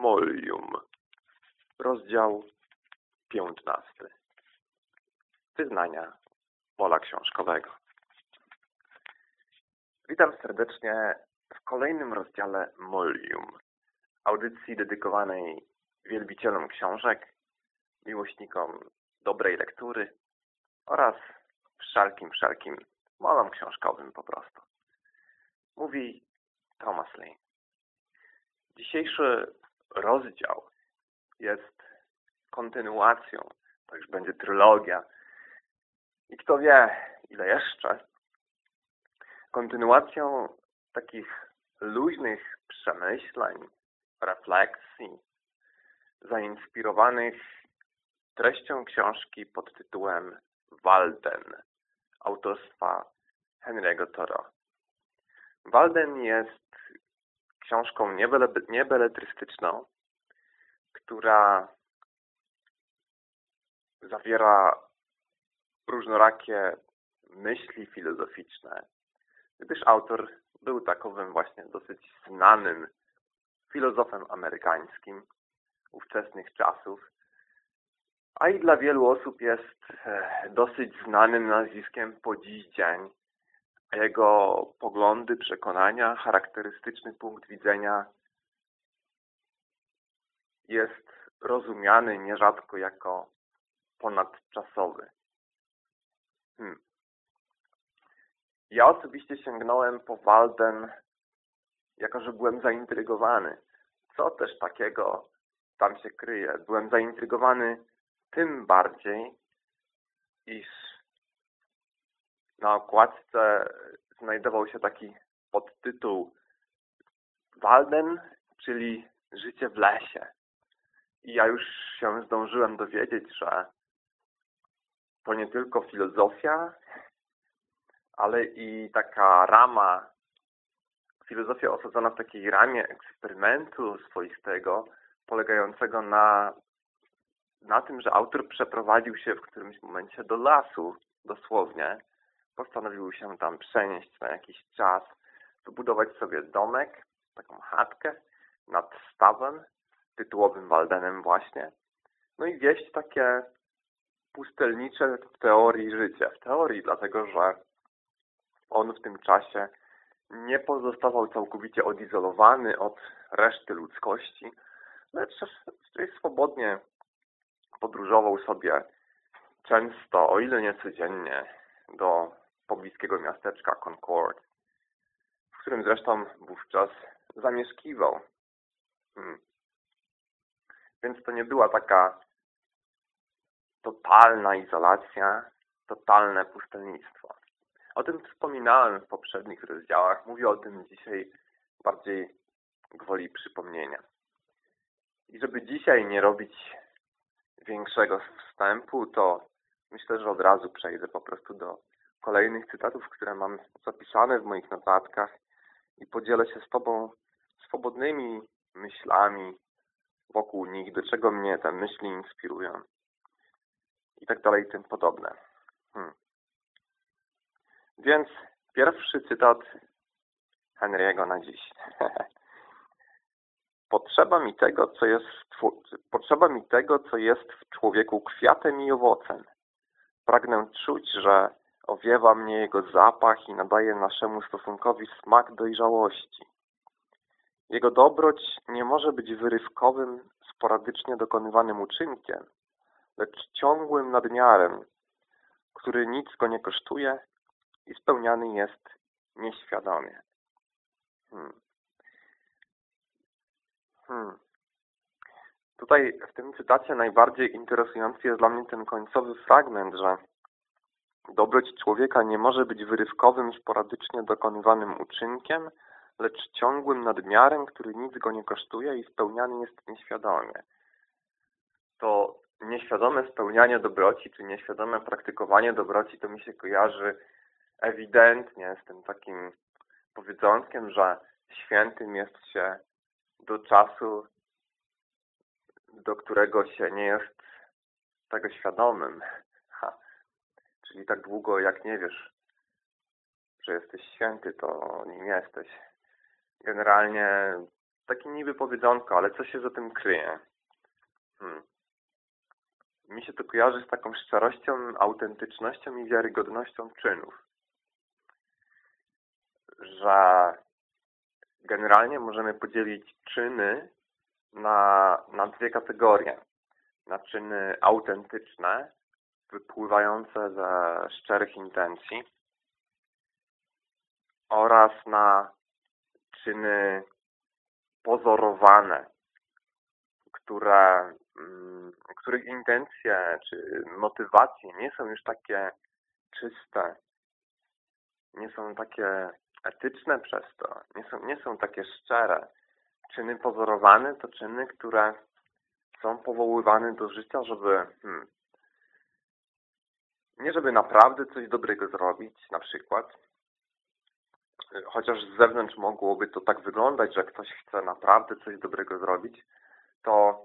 Molium. Rozdział 15. Wyznania pola książkowego. Witam serdecznie w kolejnym rozdziale Molium, audycji dedykowanej wielbicielom książek, miłośnikom dobrej lektury oraz wszelkim, wszelkim molom książkowym po prostu. Mówi Thomas Lane. Dzisiejszy rozdział jest kontynuacją, to już będzie trylogia. I kto wie, ile jeszcze, kontynuacją takich luźnych przemyśleń, refleksji, zainspirowanych treścią książki pod tytułem Walden autorstwa Henry'ego Toro. Walden jest książką niebeletrystyczną, która zawiera różnorakie myśli filozoficzne, gdyż autor był takowym właśnie dosyć znanym filozofem amerykańskim ówczesnych czasów, a i dla wielu osób jest e, dosyć znanym nazwiskiem po dziś dzień. Jego poglądy, przekonania, charakterystyczny punkt widzenia jest rozumiany nierzadko jako ponadczasowy. Hmm. Ja osobiście sięgnąłem po Walden, jako że byłem zaintrygowany. Co też takiego tam się kryje? Byłem zaintrygowany tym bardziej, iż na okładce znajdował się taki podtytuł Walden, czyli Życie w lesie. I ja już się zdążyłem dowiedzieć, że to nie tylko filozofia, ale i taka rama, filozofia osadzona w takiej ramie eksperymentu swoistego, polegającego na na tym, że autor przeprowadził się w którymś momencie do lasu, dosłownie. Postanowił się tam przenieść na jakiś czas, wybudować sobie domek, taką chatkę nad stawem, tytułowym Waldenem właśnie. No i wieść takie pustelnicze w teorii życie. W teorii, dlatego że on w tym czasie nie pozostawał całkowicie odizolowany od reszty ludzkości, lecz swobodnie podróżował sobie często, o ile nie codziennie, do pobliskiego miasteczka Concord, w którym zresztą wówczas zamieszkiwał. Hmm. Więc to nie była taka totalna izolacja, totalne pustelnictwo. O tym wspominałem w poprzednich rozdziałach. Mówię o tym dzisiaj bardziej gwoli przypomnienia. I żeby dzisiaj nie robić większego wstępu, to myślę, że od razu przejdę po prostu do kolejnych cytatów, które mam zapisane w moich notatkach i podzielę się z Tobą swobodnymi myślami wokół nich, do czego mnie te myśli inspirują i tak dalej i tym podobne. Hmm. Więc pierwszy cytat Henry'ego na dziś. Potrzeba mi tego, co jest potrzeba mi tego, co jest w człowieku kwiatem i owocem. Pragnę czuć, że owiewa mnie jego zapach i nadaje naszemu stosunkowi smak dojrzałości. Jego dobroć nie może być wyrywkowym, sporadycznie dokonywanym uczynkiem, lecz ciągłym nadmiarem, który nic go nie kosztuje i spełniany jest nieświadomie. Hmm. Hmm. Tutaj w tym cytacie najbardziej interesujący jest dla mnie ten końcowy fragment, że dobroć człowieka nie może być wyrywkowym, sporadycznie dokonywanym uczynkiem, lecz ciągłym nadmiarem, który nic go nie kosztuje i spełniany jest nieświadomie. To nieświadome spełnianie dobroci, czy nieświadome praktykowanie dobroci, to mi się kojarzy ewidentnie z tym takim powiedząckiem, że świętym jest się do czasu, do którego się nie jest tego świadomym. Czyli tak długo jak nie wiesz, że jesteś święty, to nim jesteś. Generalnie takie niby powiedzonko, ale co się za tym kryje? Hmm. Mi się to kojarzy z taką szczerością, autentycznością i wiarygodnością czynów. Że generalnie możemy podzielić czyny na, na dwie kategorie. Na czyny autentyczne, wypływające ze szczerych intencji oraz na czyny pozorowane, które, mm, których intencje czy motywacje nie są już takie czyste, nie są takie etyczne przez to, nie są, nie są takie szczere. Czyny pozorowane to czyny, które są powoływane do życia, żeby hmm, nie żeby naprawdę coś dobrego zrobić, na przykład, chociaż z zewnątrz mogłoby to tak wyglądać, że ktoś chce naprawdę coś dobrego zrobić, to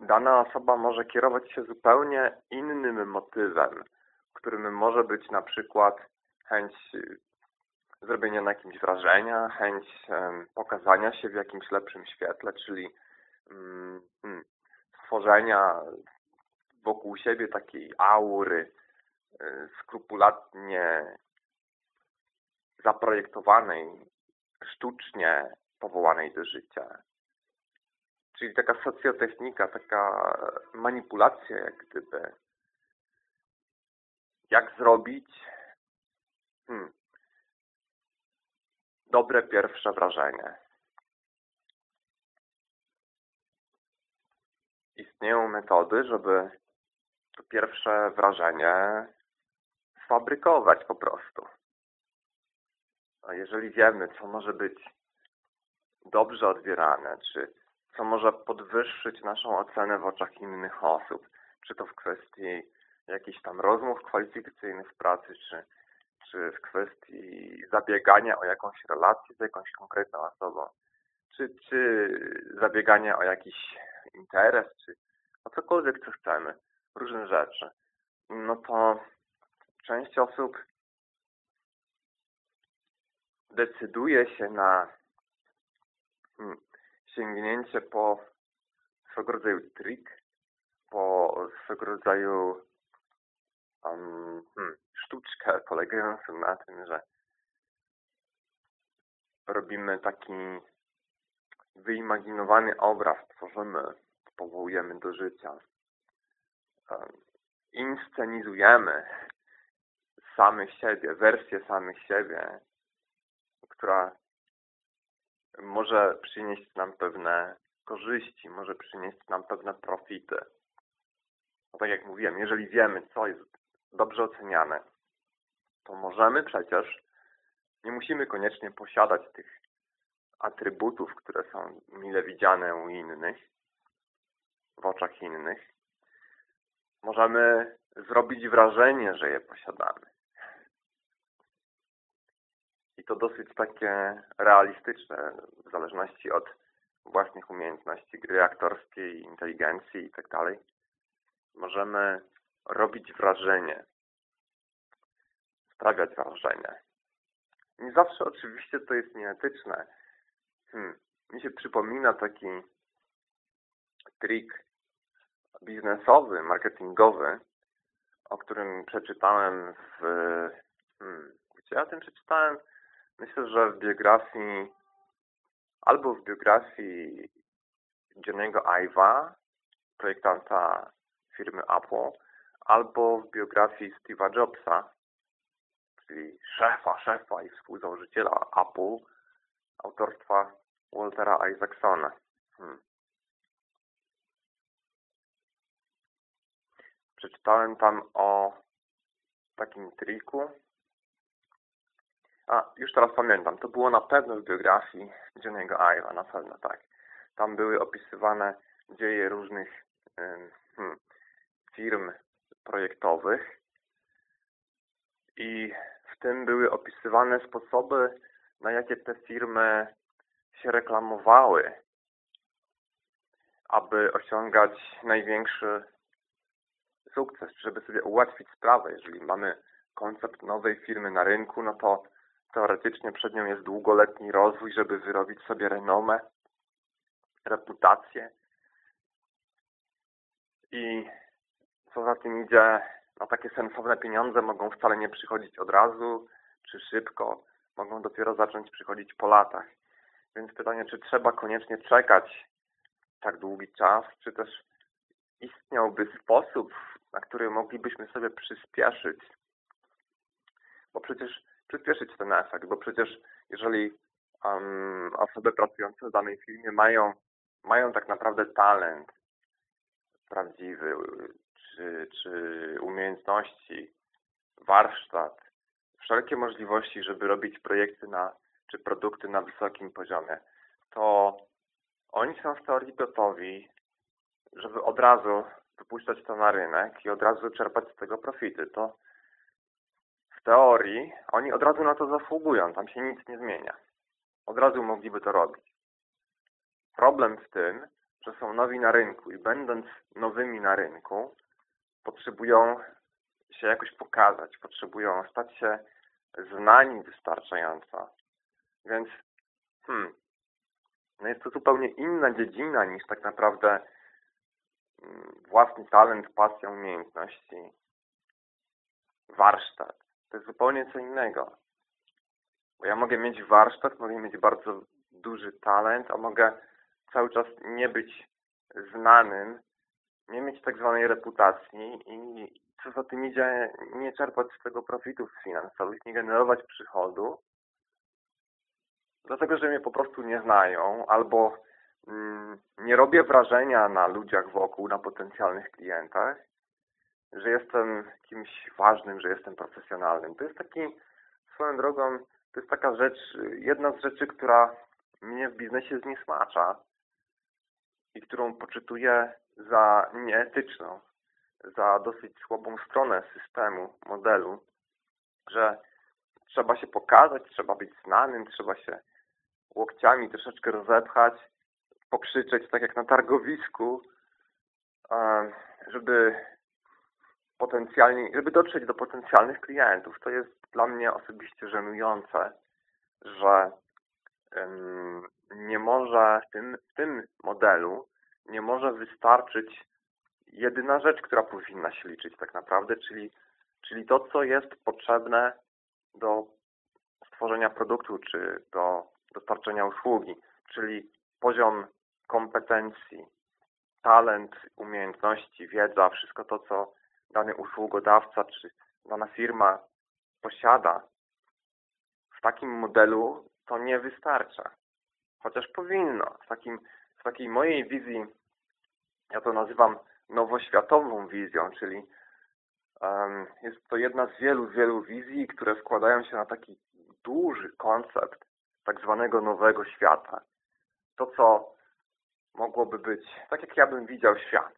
dana osoba może kierować się zupełnie innym motywem, którym może być na przykład chęć zrobienia na kimś wrażenia, chęć pokazania się w jakimś lepszym świetle, czyli mm, hmm, stworzenia wokół siebie takiej aury y, skrupulatnie zaprojektowanej, sztucznie powołanej do życia. Czyli taka socjotechnika, taka manipulacja jak gdyby. Jak zrobić hmm, dobre pierwsze wrażenie. Istnieją metody, żeby pierwsze wrażenie sfabrykować po prostu. A jeżeli wiemy, co może być dobrze odbierane, czy co może podwyższyć naszą ocenę w oczach innych osób, czy to w kwestii jakichś tam rozmów kwalifikacyjnych w pracy, czy, czy w kwestii zabiegania o jakąś relację z jakąś konkretną osobą, czy, czy zabiegania o jakiś interes, czy o cokolwiek, co chcemy, różne rzeczy, no to część osób decyduje się na hmm, sięgnięcie po swego rodzaju trik, po swego rodzaju um, sztuczkę polegającą na tym, że robimy taki wyimaginowany obraz, tworzymy, powołujemy do życia. Inscenizujemy samych siebie, wersję samych siebie, która może przynieść nam pewne korzyści, może przynieść nam pewne profity. No tak jak mówiłem, jeżeli wiemy, co jest dobrze oceniane, to możemy przecież, nie musimy koniecznie posiadać tych atrybutów, które są mile widziane u innych, w oczach innych. Możemy zrobić wrażenie, że je posiadamy. I to dosyć takie realistyczne, w zależności od własnych umiejętności gry aktorskiej, inteligencji i tak. Możemy robić wrażenie, sprawiać wrażenie. Nie zawsze oczywiście to jest nieetyczne. Hmm. Mi się przypomina taki trik biznesowy, marketingowy, o którym przeczytałem w... Hmm, gdzie ja o tym przeczytałem? Myślę, że w biografii albo w biografii Johnego Ive'a, projektanta firmy Apple, albo w biografii Steve'a Jobsa, czyli szefa, szefa i współzałożyciela Apple, autorstwa Waltera Isaacsona. Hmm. Przeczytałem tam o takim triku, a, już teraz pamiętam. To było na pewno w biografii Johnny'ego Ive'a, na pewno tak. Tam były opisywane dzieje różnych hmm, firm projektowych i w tym były opisywane sposoby, na jakie te firmy się reklamowały, aby osiągać największy sukces, żeby sobie ułatwić sprawę. Jeżeli mamy koncept nowej firmy na rynku, no to teoretycznie przed nią jest długoletni rozwój, żeby wyrobić sobie renomę, reputację. I co za tym idzie, no takie sensowne pieniądze mogą wcale nie przychodzić od razu, czy szybko, mogą dopiero zacząć przychodzić po latach. Więc pytanie, czy trzeba koniecznie czekać tak długi czas, czy też istniałby sposób, na który moglibyśmy sobie przyspieszyć. Bo przecież przyspieszyć ten efekt, bo przecież jeżeli um, osoby pracujące w danej firmie mają, mają tak naprawdę talent prawdziwy, czy, czy umiejętności, warsztat, wszelkie możliwości, żeby robić projekty na, czy produkty na wysokim poziomie, to oni są w teorii gotowi, żeby od razu wypuszczać to na rynek i od razu czerpać z tego profity. To w teorii oni od razu na to zasługują, tam się nic nie zmienia. Od razu mogliby to robić. Problem w tym, że są nowi na rynku i będąc nowymi na rynku, potrzebują się jakoś pokazać, potrzebują stać się znani wystarczająco. Więc hmm, no jest to zupełnie inna dziedzina niż tak naprawdę własny talent, pasja, umiejętności, warsztat. To jest zupełnie co innego. Bo ja mogę mieć warsztat, mogę mieć bardzo duży talent, a mogę cały czas nie być znanym, nie mieć tak zwanej reputacji i co za tym idzie, nie czerpać z tego profitów finansowych, nie generować przychodu, dlatego że mnie po prostu nie znają albo nie robię wrażenia na ludziach wokół, na potencjalnych klientach, że jestem kimś ważnym, że jestem profesjonalnym. To jest taki, swoją drogą, to jest taka rzecz, jedna z rzeczy, która mnie w biznesie zniesmacza i którą poczytuję za nieetyczną, za dosyć słabą stronę systemu, modelu, że trzeba się pokazać, trzeba być znanym, trzeba się łokciami troszeczkę rozepchać, pokrzyczeć tak jak na targowisku, żeby potencjalnie, żeby dotrzeć do potencjalnych klientów. To jest dla mnie osobiście żenujące, że nie może w tym, w tym modelu nie może wystarczyć jedyna rzecz, która powinna się liczyć tak naprawdę, czyli, czyli to, co jest potrzebne do stworzenia produktu, czy do dostarczenia usługi, czyli poziom kompetencji, talent, umiejętności, wiedza, wszystko to, co dany usługodawca czy dana firma posiada, w takim modelu to nie wystarcza. Chociaż powinno. W, takim, w takiej mojej wizji, ja to nazywam nowoświatową wizją, czyli um, jest to jedna z wielu, wielu wizji, które składają się na taki duży koncept tak zwanego nowego świata. To, co mogłoby być, tak jak ja bym widział świat.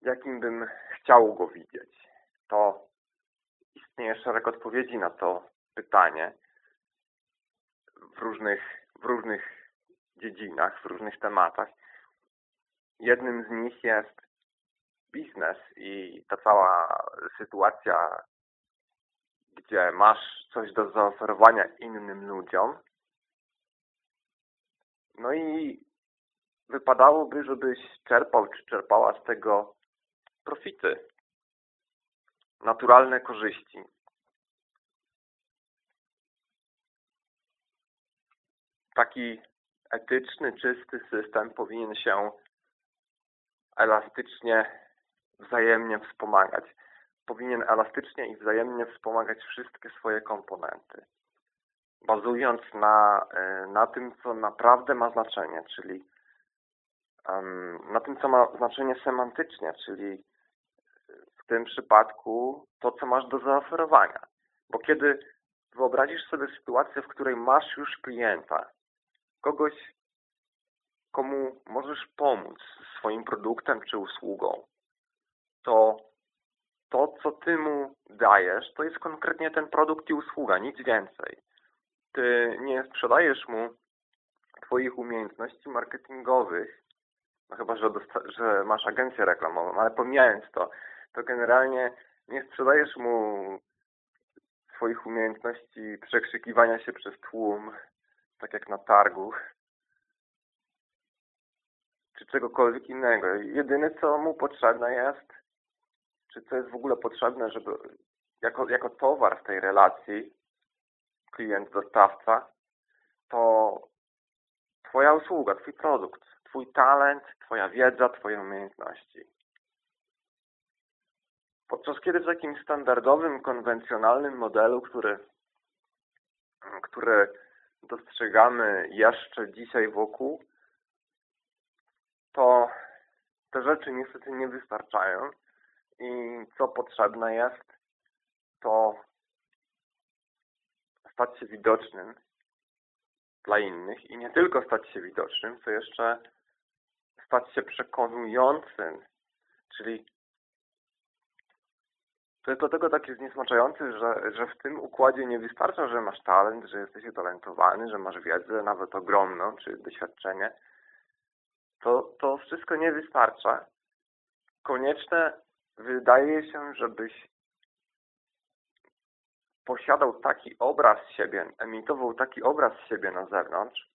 Jakim bym chciał go widzieć. To istnieje szereg odpowiedzi na to pytanie w różnych, w różnych dziedzinach, w różnych tematach. Jednym z nich jest biznes i ta cała sytuacja, gdzie masz coś do zaoferowania innym ludziom. No i wypadałoby, żebyś czerpał czy czerpała z tego profity, naturalne korzyści. Taki etyczny, czysty system powinien się elastycznie wzajemnie wspomagać. Powinien elastycznie i wzajemnie wspomagać wszystkie swoje komponenty. Bazując na, e, na tym, co naprawdę ma znaczenie, czyli na tym, co ma znaczenie semantycznie, czyli w tym przypadku to, co masz do zaoferowania. Bo kiedy wyobrazisz sobie sytuację, w której masz już klienta, kogoś, komu możesz pomóc swoim produktem czy usługą, to to, co Ty mu dajesz, to jest konkretnie ten produkt i usługa, nic więcej. Ty nie sprzedajesz mu Twoich umiejętności marketingowych, no chyba, że, że masz agencję reklamową, ale pomijając to, to generalnie nie sprzedajesz mu swoich umiejętności przekrzykiwania się przez tłum, tak jak na targu, czy czegokolwiek innego. Jedyne, co mu potrzebne jest, czy co jest w ogóle potrzebne, żeby jako, jako towar w tej relacji klient-dostawca, to Twoja usługa, Twój produkt, Twój talent, Twoja wiedza, Twoje umiejętności. Podczas kiedy w takim standardowym, konwencjonalnym modelu, który, który dostrzegamy jeszcze dzisiaj wokół, to te rzeczy niestety nie wystarczają i co potrzebne jest, to stać się widocznym dla innych i nie tylko stać się widocznym, co jeszcze stać się przekonującym, czyli to jest dlatego takie zniesmaczające, że, że w tym układzie nie wystarcza, że masz talent, że jesteś utalentowany, że masz wiedzę, nawet ogromną, czy doświadczenie. To, to wszystko nie wystarcza. Konieczne wydaje się, żebyś posiadał taki obraz siebie, emitował taki obraz siebie na zewnątrz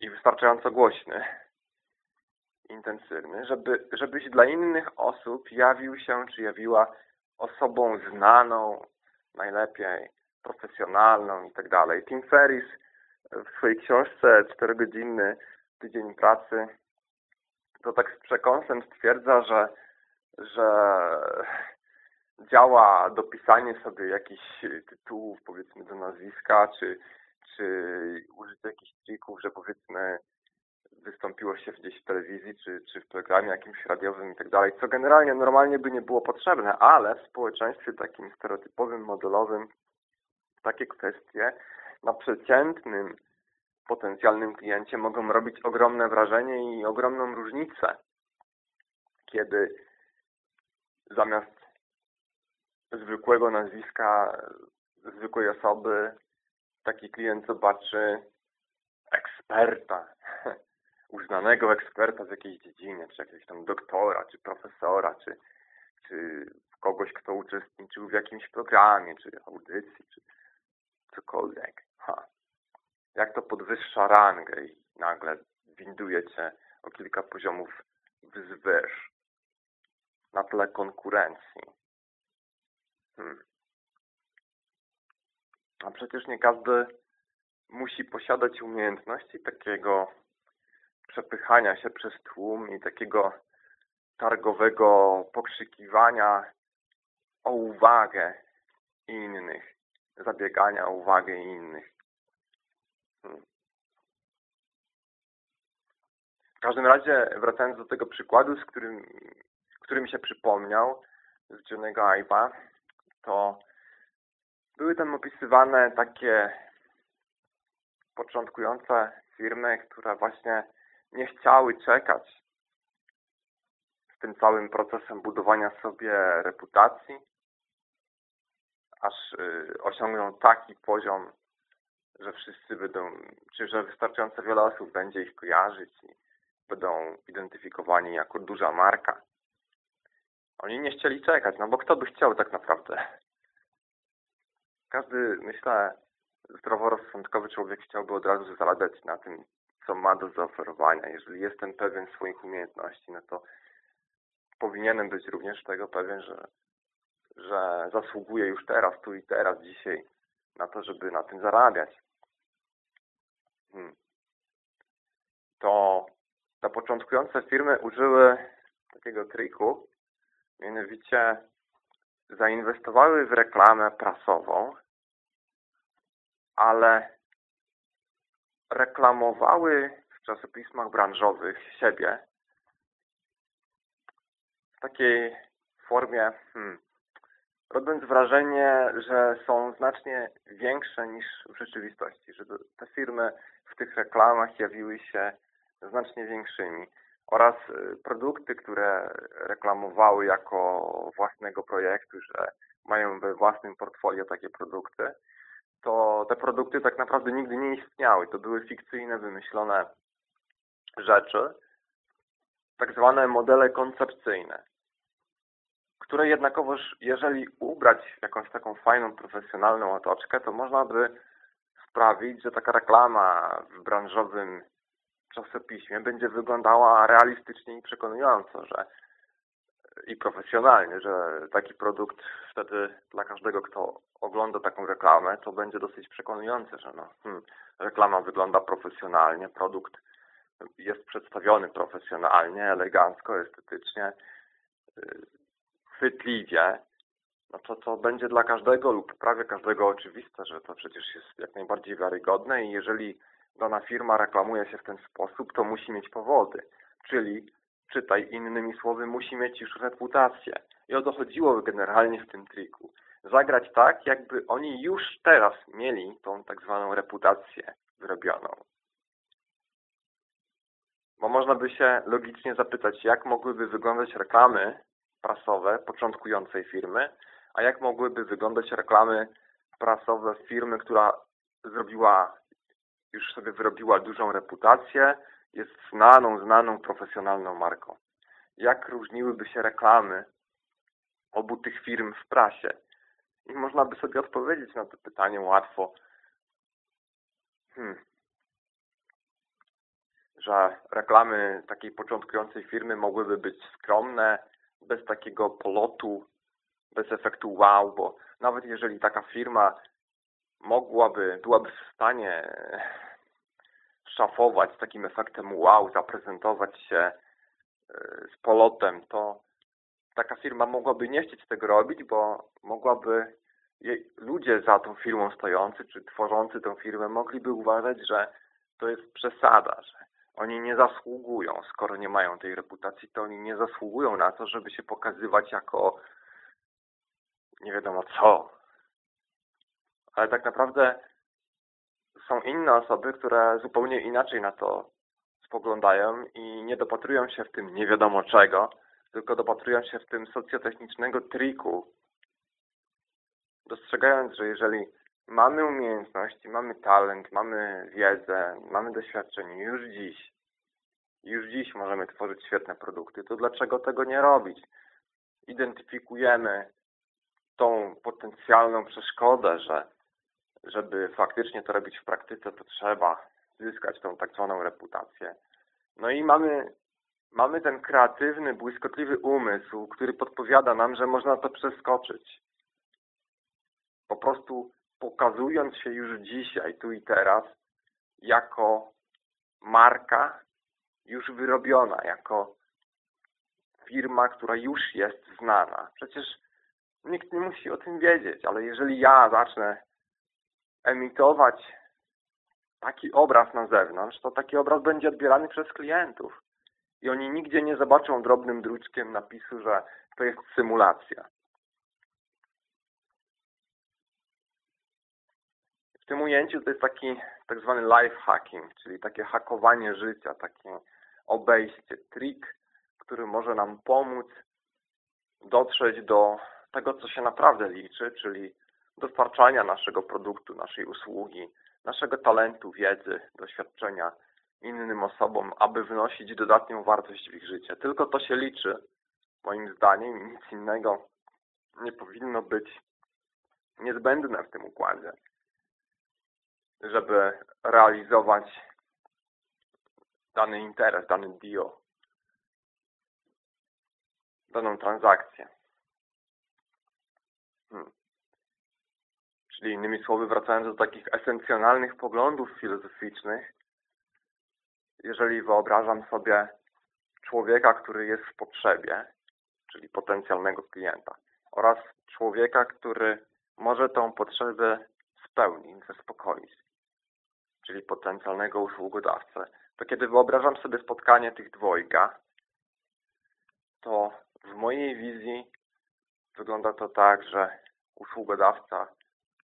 i wystarczająco głośny, intensywny, żeby, żebyś dla innych osób jawił się, czy jawiła osobą znaną, najlepiej profesjonalną i tak dalej. Tim Ferris w swojej książce 4-godzinny tydzień pracy to tak z przekąsem stwierdza, że, że działa dopisanie sobie jakichś tytułów, powiedzmy, do nazwiska, czy, czy użycie jakichś trików, że powiedzmy wystąpiło się gdzieś w telewizji, czy, czy w programie jakimś radiowym i tak dalej, co generalnie normalnie by nie było potrzebne, ale w społeczeństwie takim stereotypowym, modelowym takie kwestie na przeciętnym potencjalnym kliencie mogą robić ogromne wrażenie i ogromną różnicę, kiedy zamiast zwykłego nazwiska zwykłej osoby taki klient zobaczy eksperta, uznanego eksperta w jakiejś dziedzinie, czy jakiegoś tam doktora, czy profesora, czy, czy kogoś, kto uczestniczył w jakimś programie, czy audycji, czy cokolwiek. Ha. Jak to podwyższa rangę i nagle winduje cię o kilka poziomów wzwyż na tle konkurencji. Hmm. A przecież nie każdy musi posiadać umiejętności takiego przepychania się przez tłum i takiego targowego pokrzykiwania o uwagę innych, zabiegania o uwagę innych. Hmm. W każdym razie, wracając do tego przykładu, z którym, który mi się przypomniał, z Johnego Ive'a, to były tam opisywane takie początkujące firmy, które właśnie nie chciały czekać z tym całym procesem budowania sobie reputacji, aż y, osiągną taki poziom, że wszyscy będą, czy że wystarczająco wiele osób będzie ich kojarzyć i będą identyfikowani jako duża marka. Oni nie chcieli czekać, no bo kto by chciał tak naprawdę? Każdy, myślę, zdroworozsądkowy człowiek chciałby od razu zarabiać na tym, co ma do zaoferowania. Jeżeli jestem pewien swoich umiejętności, no to powinienem być również tego pewien, że, że zasługuję już teraz, tu i teraz, dzisiaj na to, żeby na tym zarabiać. Hmm. To te początkujące firmy użyły takiego triku, mianowicie zainwestowały w reklamę prasową, ale reklamowały w czasopismach branżowych siebie w takiej formie, hmm, robiąc wrażenie, że są znacznie większe niż w rzeczywistości, że te firmy w tych reklamach jawiły się znacznie większymi oraz y, produkty, które reklamowały jako własnego projektu, że mają we własnym portfolio takie produkty, to te produkty tak naprawdę nigdy nie istniały. To były fikcyjne, wymyślone rzeczy, tak zwane modele koncepcyjne. które jednakowoż, jeżeli ubrać w jakąś taką fajną, profesjonalną otoczkę, to można by sprawić, że taka reklama w branżowym czasopiśmie będzie wyglądała realistycznie i przekonująco, że i profesjonalnie, że taki produkt wtedy dla każdego, kto ogląda taką reklamę, to będzie dosyć przekonujące, że no, hmm, reklama wygląda profesjonalnie, produkt jest przedstawiony profesjonalnie, elegancko, estetycznie, y, chwytliwie, no to to będzie dla każdego lub prawie każdego oczywiste, że to przecież jest jak najbardziej wiarygodne i jeżeli dana firma reklamuje się w ten sposób, to musi mieć powody, czyli czytaj innymi słowy, musi mieć już reputację. I o to chodziło generalnie w tym triku. Zagrać tak, jakby oni już teraz mieli tą tak zwaną reputację wyrobioną. Bo można by się logicznie zapytać, jak mogłyby wyglądać reklamy prasowe początkującej firmy, a jak mogłyby wyglądać reklamy prasowe firmy, która zrobiła, już sobie wyrobiła dużą reputację, jest znaną, znaną, profesjonalną marką. Jak różniłyby się reklamy obu tych firm w prasie? I można by sobie odpowiedzieć na to pytanie łatwo. Hmm. Że reklamy takiej początkującej firmy mogłyby być skromne, bez takiego polotu, bez efektu wow, bo nawet jeżeli taka firma mogłaby, byłaby w stanie szafować z takim efektem wow, zaprezentować się e, z polotem, to taka firma mogłaby nie chcieć tego robić, bo mogłaby jej, ludzie za tą firmą stojący, czy tworzący tą firmę mogliby uważać, że to jest przesada, że oni nie zasługują, skoro nie mają tej reputacji, to oni nie zasługują na to, żeby się pokazywać jako nie wiadomo co. Ale tak naprawdę są inne osoby, które zupełnie inaczej na to spoglądają i nie dopatrują się w tym nie wiadomo czego, tylko dopatrują się w tym socjotechnicznego triku, dostrzegając, że jeżeli mamy umiejętności, mamy talent, mamy wiedzę, mamy doświadczenie już dziś, już dziś możemy tworzyć świetne produkty, to dlaczego tego nie robić? Identyfikujemy tą potencjalną przeszkodę, że żeby faktycznie to robić w praktyce, to trzeba zyskać tą tak zwaną reputację. No i mamy, mamy ten kreatywny, błyskotliwy umysł, który podpowiada nam, że można to przeskoczyć. Po prostu pokazując się już dzisiaj, tu i teraz, jako marka już wyrobiona, jako firma, która już jest znana. Przecież nikt nie musi o tym wiedzieć, ale jeżeli ja zacznę emitować taki obraz na zewnątrz, to taki obraz będzie odbierany przez klientów. I oni nigdzie nie zobaczą drobnym druczkiem napisu, że to jest symulacja. W tym ujęciu to jest taki tak zwany life hacking, czyli takie hakowanie życia, takie obejście, trik, który może nam pomóc dotrzeć do tego, co się naprawdę liczy, czyli dostarczania naszego produktu, naszej usługi, naszego talentu, wiedzy, doświadczenia innym osobom, aby wnosić dodatnią wartość w ich życie. Tylko to się liczy, moim zdaniem, nic innego nie powinno być niezbędne w tym układzie, żeby realizować dany interes, dany deal, daną transakcję. Hmm. Czyli innymi słowy, wracając do takich esencjonalnych poglądów filozoficznych, jeżeli wyobrażam sobie człowieka, który jest w potrzebie, czyli potencjalnego klienta, oraz człowieka, który może tą potrzebę spełnić, zaspokoić, czyli potencjalnego usługodawcę, to kiedy wyobrażam sobie spotkanie tych dwojga, to w mojej wizji wygląda to tak, że usługodawca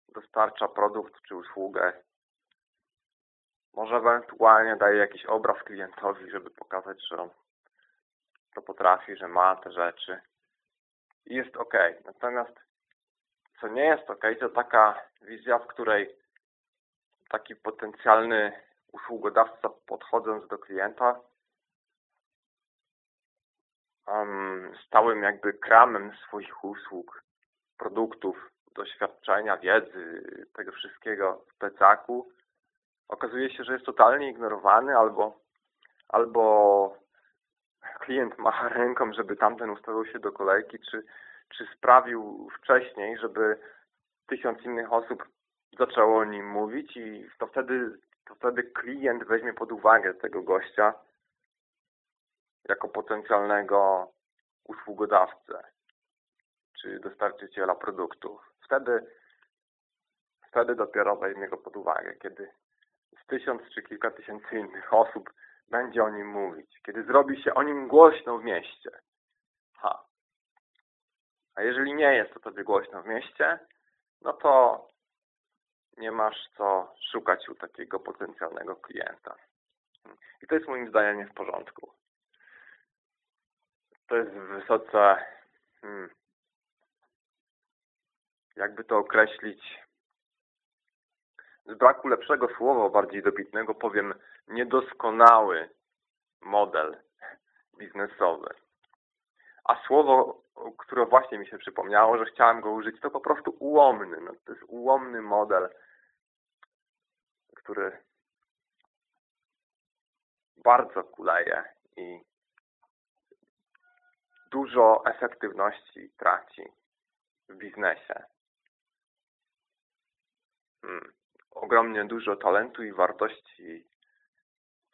dostarcza produkt czy usługę. Może ewentualnie daje jakiś obraz klientowi, żeby pokazać, że to potrafi, że ma te rzeczy. I jest ok. Natomiast co nie jest ok, to taka wizja, w której taki potencjalny usługodawca podchodząc do klienta um, stałym jakby kramem swoich usług, produktów, doświadczenia, wiedzy, tego wszystkiego w plecaku, okazuje się, że jest totalnie ignorowany albo, albo klient macha ręką, żeby tamten ustawił się do kolejki, czy, czy sprawił wcześniej, żeby tysiąc innych osób zaczęło o nim mówić i to wtedy, to wtedy klient weźmie pod uwagę tego gościa jako potencjalnego usługodawcę czy dostarczyciela produktów. Wtedy, wtedy dopiero weźmie go pod uwagę, kiedy z tysiąc czy kilka tysięcy innych osób będzie o nim mówić, kiedy zrobi się o nim głośno w mieście. Ha. A jeżeli nie jest to tobie głośno w mieście, no to nie masz co szukać u takiego potencjalnego klienta. I to jest moim zdaniem nie w porządku. To jest wysoce, hmm, jakby to określić, z braku lepszego słowa, bardziej dobitnego powiem niedoskonały model biznesowy. A słowo, które właśnie mi się przypomniało, że chciałem go użyć, to po prostu ułomny. No, to jest ułomny model, który bardzo kuleje i dużo efektywności traci w biznesie. Hmm. Ogromnie dużo talentu i wartości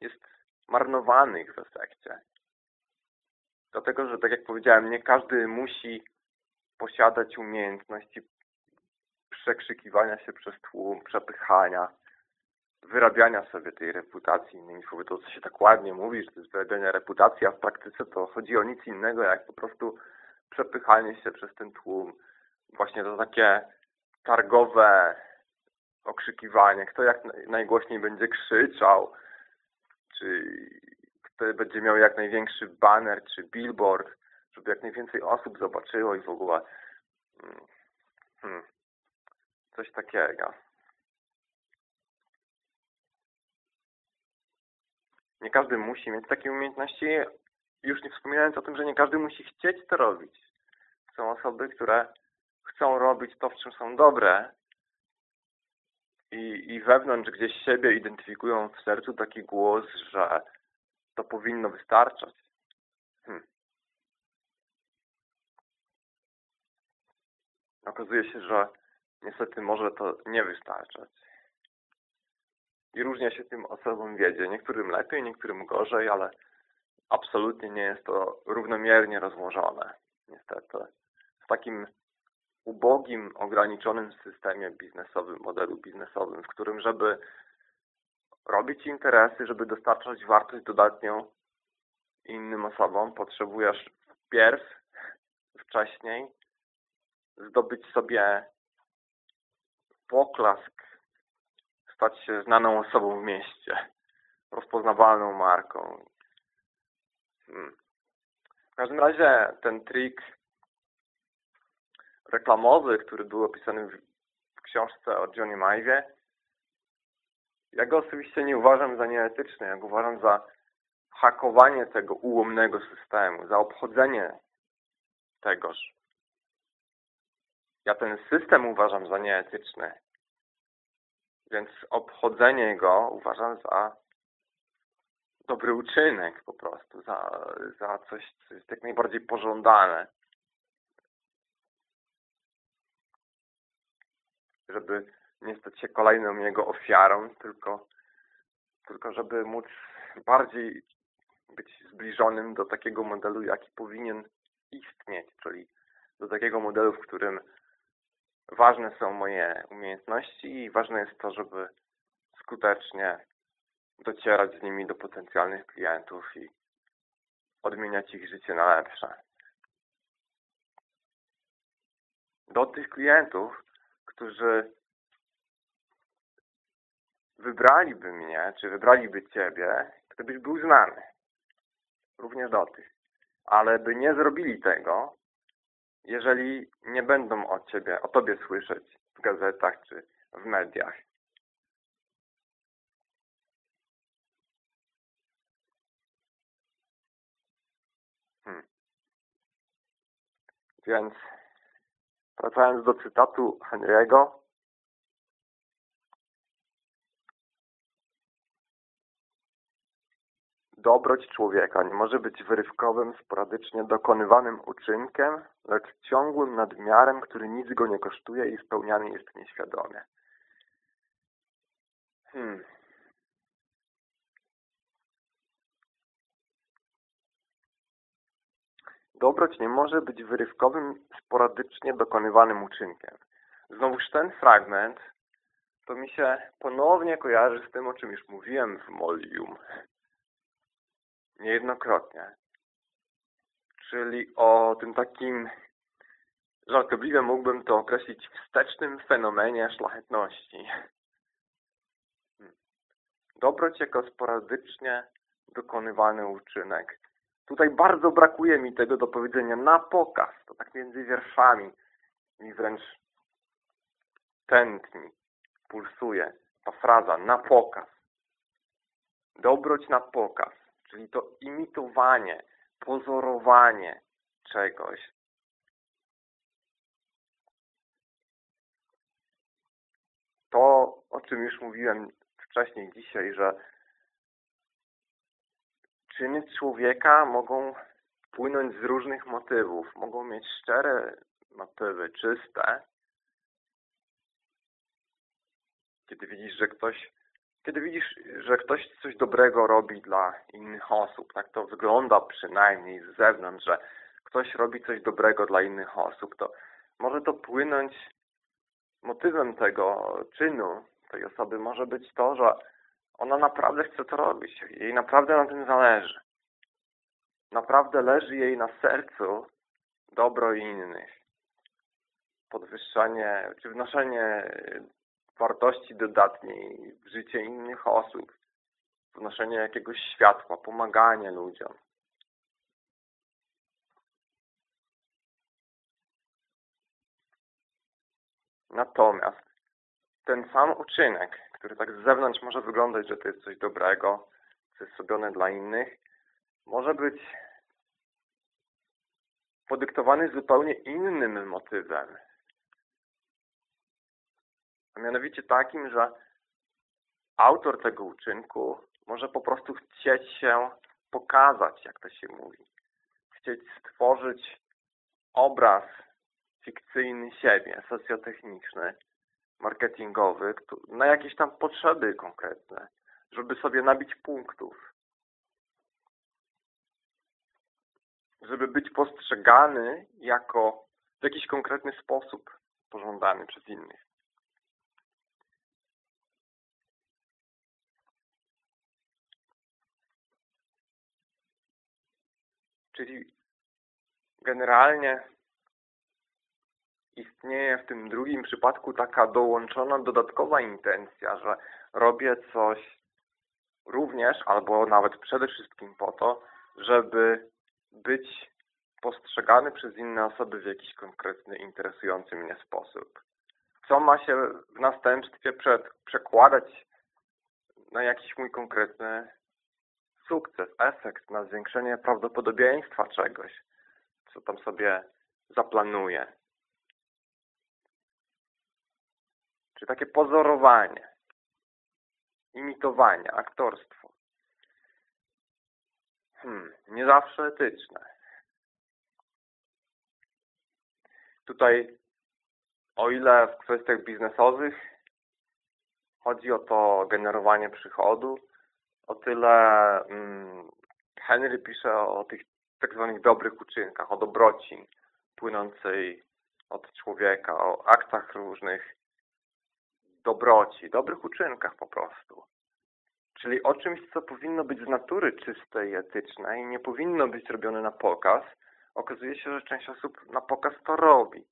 jest marnowanych w efekcie. Dlatego, że tak jak powiedziałem, nie każdy musi posiadać umiejętności przekrzykiwania się przez tłum, przepychania, wyrabiania sobie tej reputacji. Innymi słowy, to co się tak ładnie mówi, że to jest wyrabianie reputacji, a w praktyce to chodzi o nic innego, jak po prostu przepychanie się przez ten tłum. Właśnie to takie targowe okrzykiwanie, kto jak najgłośniej będzie krzyczał, czy kto będzie miał jak największy banner, czy billboard, żeby jak najwięcej osób zobaczyło i w ogóle hmm, hmm coś takiego. Nie każdy musi mieć takie umiejętności, już nie wspominając o tym, że nie każdy musi chcieć to robić. Są osoby, które chcą robić to, w czym są dobre i, i wewnątrz gdzieś siebie identyfikują w sercu taki głos, że to powinno wystarczać. Hmm. Okazuje się, że niestety może to nie wystarczać. I różnie się tym osobom wiedzie. Niektórym lepiej, niektórym gorzej, ale absolutnie nie jest to równomiernie rozłożone. Niestety. W takim ubogim, ograniczonym systemie biznesowym, modelu biznesowym, w którym żeby robić interesy, żeby dostarczać wartość dodatnią innym osobom, potrzebujesz wpierw, wcześniej zdobyć sobie poklask, stać się znaną osobą w mieście, rozpoznawalną marką. Hmm. W każdym razie ten trik reklamowy, który był opisany w książce o Johnny Ive, ja go osobiście nie uważam za nieetyczny, ja go uważam za hakowanie tego ułomnego systemu, za obchodzenie tegoż. Ja ten system uważam za nieetyczny, więc obchodzenie go uważam za dobry uczynek po prostu, za, za coś, co jest jak najbardziej pożądane. Żeby nie stać się kolejną jego ofiarą, tylko, tylko żeby móc bardziej być zbliżonym do takiego modelu, jaki powinien istnieć, czyli do takiego modelu, w którym ważne są moje umiejętności i ważne jest to, żeby skutecznie docierać z nimi do potencjalnych klientów i odmieniać ich życie na lepsze. Do tych klientów, którzy wybraliby mnie, czy wybraliby Ciebie, gdybyś był znany. Również do tych. Ale by nie zrobili tego, jeżeli nie będą o Ciebie, o Tobie słyszeć w gazetach czy w mediach. Hmm. Więc wracając do cytatu Henry'ego, Dobroć człowieka nie może być wyrywkowym, sporadycznie dokonywanym uczynkiem, lecz ciągłym nadmiarem, który nic go nie kosztuje i spełniany jest nieświadomie. Hmm. Dobroć nie może być wyrywkowym, sporadycznie dokonywanym uczynkiem. Znowuż ten fragment to mi się ponownie kojarzy z tym, o czym już mówiłem w Molium niejednokrotnie. Czyli o tym takim, żartobliwie mógłbym to określić wstecznym fenomenie szlachetności. Dobroć jako sporadycznie dokonywany uczynek. Tutaj bardzo brakuje mi tego do powiedzenia na pokaz. To tak między wierszami mi wręcz tętni, pulsuje ta fraza na pokaz. Dobroć na pokaz. Czyli to imitowanie, pozorowanie czegoś. To, o czym już mówiłem wcześniej dzisiaj, że czyny człowieka mogą płynąć z różnych motywów. Mogą mieć szczere motywy, czyste. Kiedy widzisz, że ktoś kiedy widzisz, że ktoś coś dobrego robi dla innych osób, tak to wygląda przynajmniej z zewnątrz, że ktoś robi coś dobrego dla innych osób, to może to płynąć motywem tego czynu tej osoby może być to, że ona naprawdę chce to robić. Jej naprawdę na tym zależy. Naprawdę leży jej na sercu dobro innych. Podwyższanie, czy wnoszenie wartości dodatniej w życie innych osób, wnoszenie jakiegoś światła, pomaganie ludziom. Natomiast ten sam uczynek, który tak z zewnątrz może wyglądać, że to jest coś dobrego, co jest robione dla innych, może być podyktowany zupełnie innym motywem, a mianowicie takim, że autor tego uczynku może po prostu chcieć się pokazać, jak to się mówi. Chcieć stworzyć obraz fikcyjny siebie, socjotechniczny, marketingowy, na jakieś tam potrzeby konkretne, żeby sobie nabić punktów. Żeby być postrzegany jako w jakiś konkretny sposób pożądany przez innych. Czyli generalnie istnieje w tym drugim przypadku taka dołączona dodatkowa intencja, że robię coś również, albo nawet przede wszystkim po to, żeby być postrzegany przez inne osoby w jakiś konkretny, interesujący mnie sposób. Co ma się w następstwie przed, przekładać na jakiś mój konkretny sukces, efekt, na zwiększenie prawdopodobieństwa czegoś, co tam sobie zaplanuje. Czy takie pozorowanie, imitowanie, aktorstwo. Hmm, nie zawsze etyczne. Tutaj, o ile w kwestiach biznesowych chodzi o to generowanie przychodu, o tyle mm, Henry pisze o tych tak zwanych dobrych uczynkach, o dobroci płynącej od człowieka, o aktach różnych dobroci, dobrych uczynkach po prostu. Czyli o czymś, co powinno być z natury czystej i etycznej, nie powinno być robione na pokaz. Okazuje się, że część osób na pokaz to robi.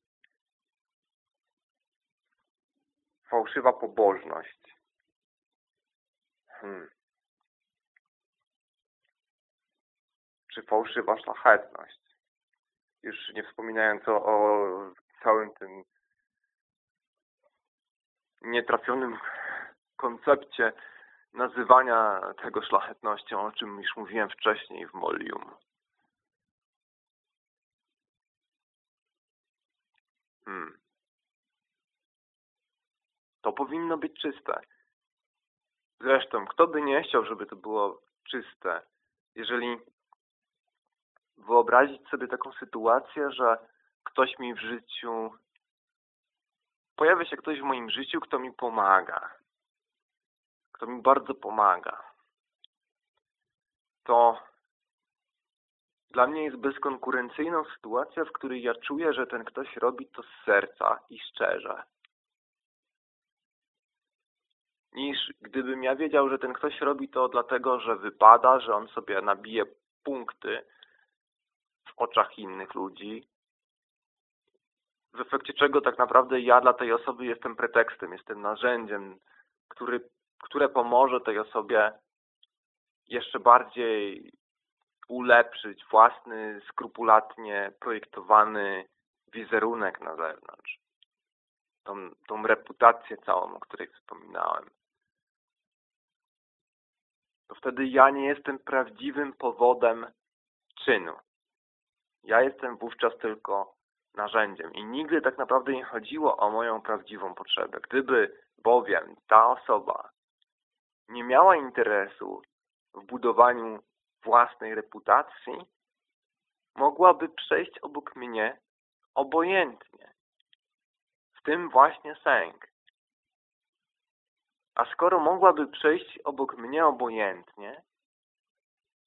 Fałszywa pobożność. Hmm. czy fałszywa szlachetność. Już nie wspominając o, o całym tym nietrafionym koncepcie nazywania tego szlachetnością, o czym już mówiłem wcześniej w Molium. Hmm. To powinno być czyste. Zresztą, kto by nie chciał, żeby to było czyste? Jeżeli wyobrazić sobie taką sytuację, że ktoś mi w życiu pojawia się ktoś w moim życiu, kto mi pomaga. Kto mi bardzo pomaga. To dla mnie jest bezkonkurencyjną sytuacja, w której ja czuję, że ten ktoś robi to z serca i szczerze. Niż gdybym ja wiedział, że ten ktoś robi to dlatego, że wypada, że on sobie nabije punkty w oczach innych ludzi, w efekcie czego tak naprawdę ja dla tej osoby jestem pretekstem, jestem narzędziem, który, które pomoże tej osobie jeszcze bardziej ulepszyć własny, skrupulatnie projektowany wizerunek na zewnątrz. Tą, tą reputację całą, o której wspominałem. To wtedy ja nie jestem prawdziwym powodem czynu. Ja jestem wówczas tylko narzędziem i nigdy tak naprawdę nie chodziło o moją prawdziwą potrzebę. Gdyby bowiem ta osoba nie miała interesu w budowaniu własnej reputacji, mogłaby przejść obok mnie obojętnie. W tym właśnie sęk. A skoro mogłaby przejść obok mnie obojętnie,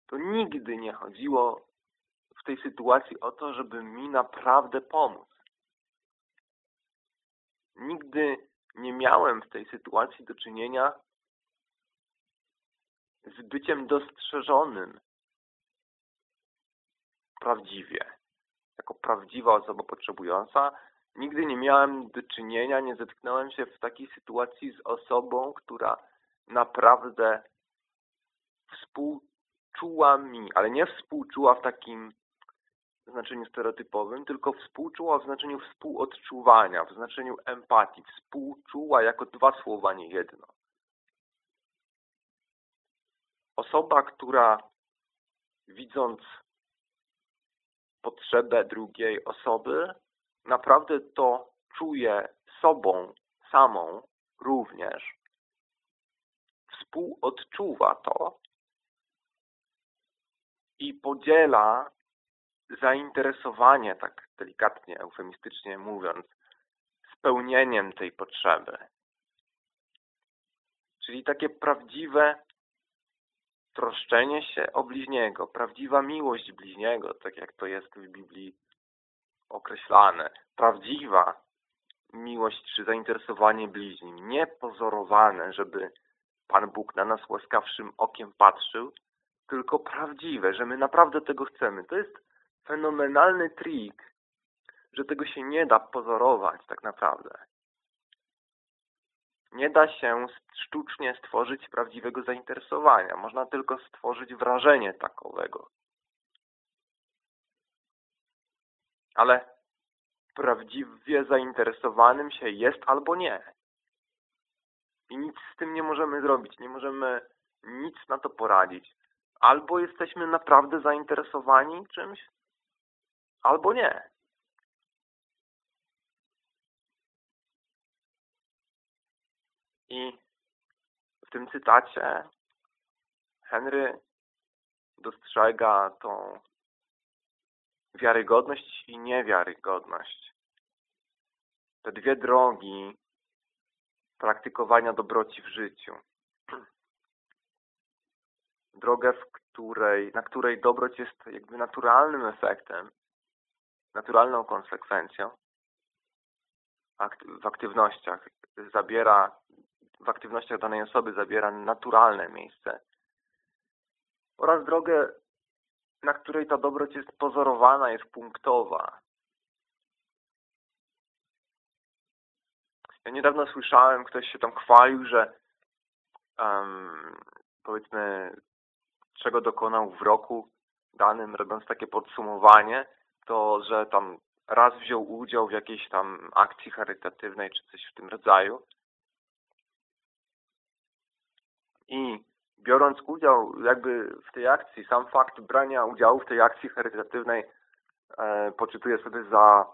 to nigdy nie chodziło tej sytuacji o to, żeby mi naprawdę pomóc. Nigdy nie miałem w tej sytuacji do czynienia z byciem dostrzeżonym prawdziwie. Jako prawdziwa osoba potrzebująca nigdy nie miałem do czynienia, nie zetknąłem się w takiej sytuacji z osobą, która naprawdę współczuła mi, ale nie współczuła w takim znaczeniu stereotypowym, tylko współczuła w znaczeniu współodczuwania, w znaczeniu empatii. Współczuła jako dwa słowa, nie jedno. Osoba, która widząc potrzebę drugiej osoby, naprawdę to czuje sobą samą również, współodczuwa to i podziela zainteresowanie, tak delikatnie, eufemistycznie mówiąc, spełnieniem tej potrzeby. Czyli takie prawdziwe troszczenie się o bliźniego, prawdziwa miłość bliźniego, tak jak to jest w Biblii określane. Prawdziwa miłość czy zainteresowanie bliźnim, nie pozorowane, żeby Pan Bóg na nas łaskawszym okiem patrzył, tylko prawdziwe, że my naprawdę tego chcemy. To jest fenomenalny trik, że tego się nie da pozorować tak naprawdę. Nie da się sztucznie stworzyć prawdziwego zainteresowania. Można tylko stworzyć wrażenie takowego. Ale prawdziwie zainteresowanym się jest albo nie. I nic z tym nie możemy zrobić. Nie możemy nic na to poradzić. Albo jesteśmy naprawdę zainteresowani czymś, albo nie. I w tym cytacie Henry dostrzega tą wiarygodność i niewiarygodność. Te dwie drogi praktykowania dobroci w życiu. Drogę, w której, na której dobroć jest jakby naturalnym efektem naturalną konsekwencją w aktywnościach zabiera, w aktywnościach danej osoby zabiera naturalne miejsce oraz drogę, na której ta dobroć jest pozorowana, jest punktowa. Ja niedawno słyszałem, ktoś się tam chwalił, że um, powiedzmy, czego dokonał w roku danym, robiąc takie podsumowanie, to, że tam raz wziął udział w jakiejś tam akcji charytatywnej czy coś w tym rodzaju. I biorąc udział jakby w tej akcji, sam fakt brania udziału w tej akcji charytatywnej e, poczytuję sobie za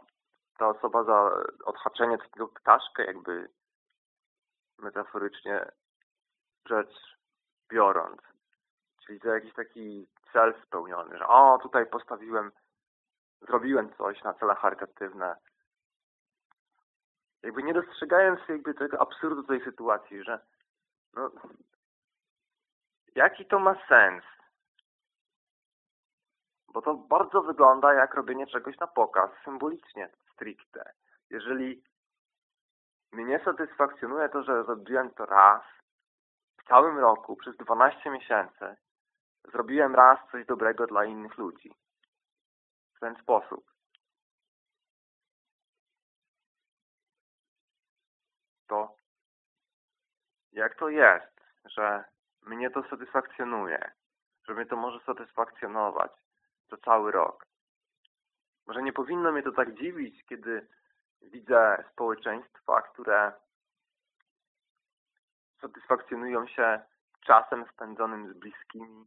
ta osoba za odhaczenie takiego ptaszka jakby metaforycznie rzecz biorąc. Czyli za jakiś taki cel spełniony, że o, tutaj postawiłem, zrobiłem coś na cele charytatywne. Jakby nie dostrzegając jakby tego absurdu tej sytuacji, że no, jaki to ma sens? Bo to bardzo wygląda jak robienie czegoś na pokaz, symbolicznie, stricte. Jeżeli mnie satysfakcjonuje to, że zrobiłem to raz w całym roku, przez 12 miesięcy, zrobiłem raz coś dobrego dla innych ludzi. W ten sposób. To jak to jest, że mnie to satysfakcjonuje, że mnie to może satysfakcjonować to cały rok. Może nie powinno mnie to tak dziwić, kiedy widzę społeczeństwa, które satysfakcjonują się czasem spędzonym z bliskimi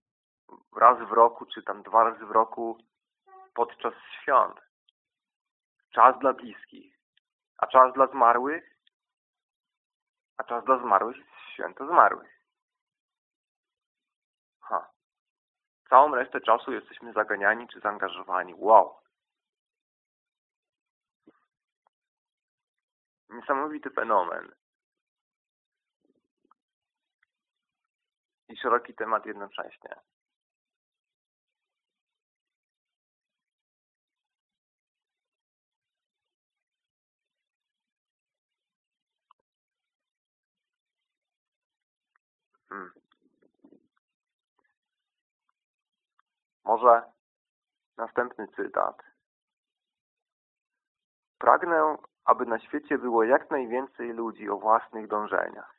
raz w roku, czy tam dwa razy w roku podczas świąt. Czas dla bliskich. A czas dla zmarłych? A czas dla zmarłych jest święto zmarłych. Ha. Całą resztę czasu jesteśmy zaganiani czy zaangażowani. Wow. Niesamowity fenomen. I szeroki temat jednocześnie. Hmm. Może następny cytat. Pragnę, aby na świecie było jak najwięcej ludzi o własnych dążeniach.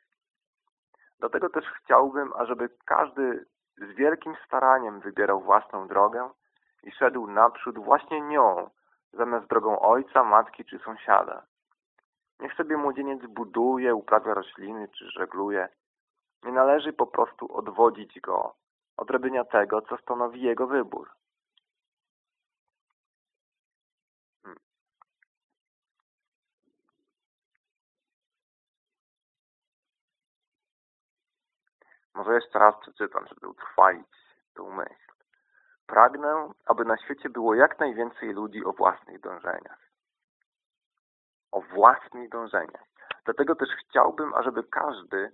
Dlatego też chciałbym, ażeby każdy z wielkim staraniem wybierał własną drogę i szedł naprzód właśnie nią, zamiast drogą ojca, matki czy sąsiada. Niech sobie młodzieniec buduje, uprawia rośliny czy żegluje. Nie należy po prostu odwodzić go od robienia tego, co stanowi jego wybór. Hmm. Może jeszcze raz przeczytam, żeby utrwalić tę myśl. Pragnę, aby na świecie było jak najwięcej ludzi o własnych dążeniach. O własnych dążeniach. Dlatego też chciałbym, ażeby każdy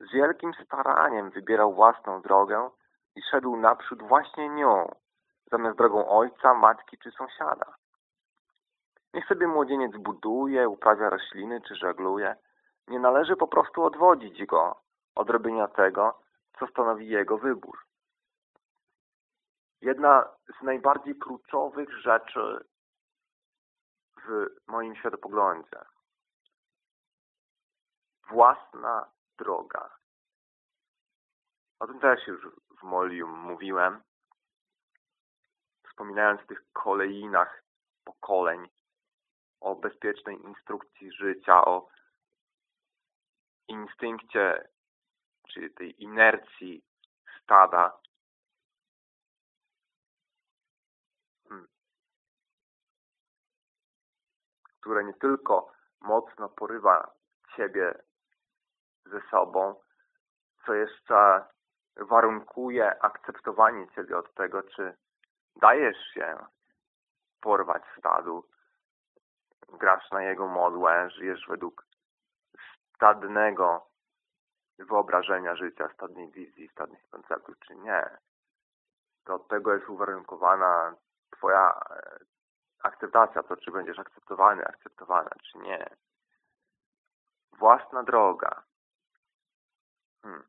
z wielkim staraniem wybierał własną drogę i szedł naprzód właśnie nią, zamiast drogą ojca, matki czy sąsiada. Niech sobie młodzieniec buduje, uprawia rośliny czy żegluje. Nie należy po prostu odwodzić go od robienia tego, co stanowi jego wybór. Jedna z najbardziej kluczowych rzeczy w moim światopoglądzie. Własna droga. O tym też już w Molium mówiłem, wspominając o tych kolejinach pokoleń, o bezpiecznej instrukcji życia, o instynkcie, czy tej inercji stada. Hmm. które nie tylko mocno porywa Ciebie ze sobą, co jeszcze warunkuje akceptowanie Ciebie od tego, czy dajesz się porwać stadu, grasz na jego modłę, żyjesz według stadnego wyobrażenia życia, stadnej wizji, stadnych konceptów, czy nie. To od tego jest uwarunkowana Twoja e, akceptacja, to czy będziesz akceptowany, akceptowana, czy nie. Własna droga. Hmm.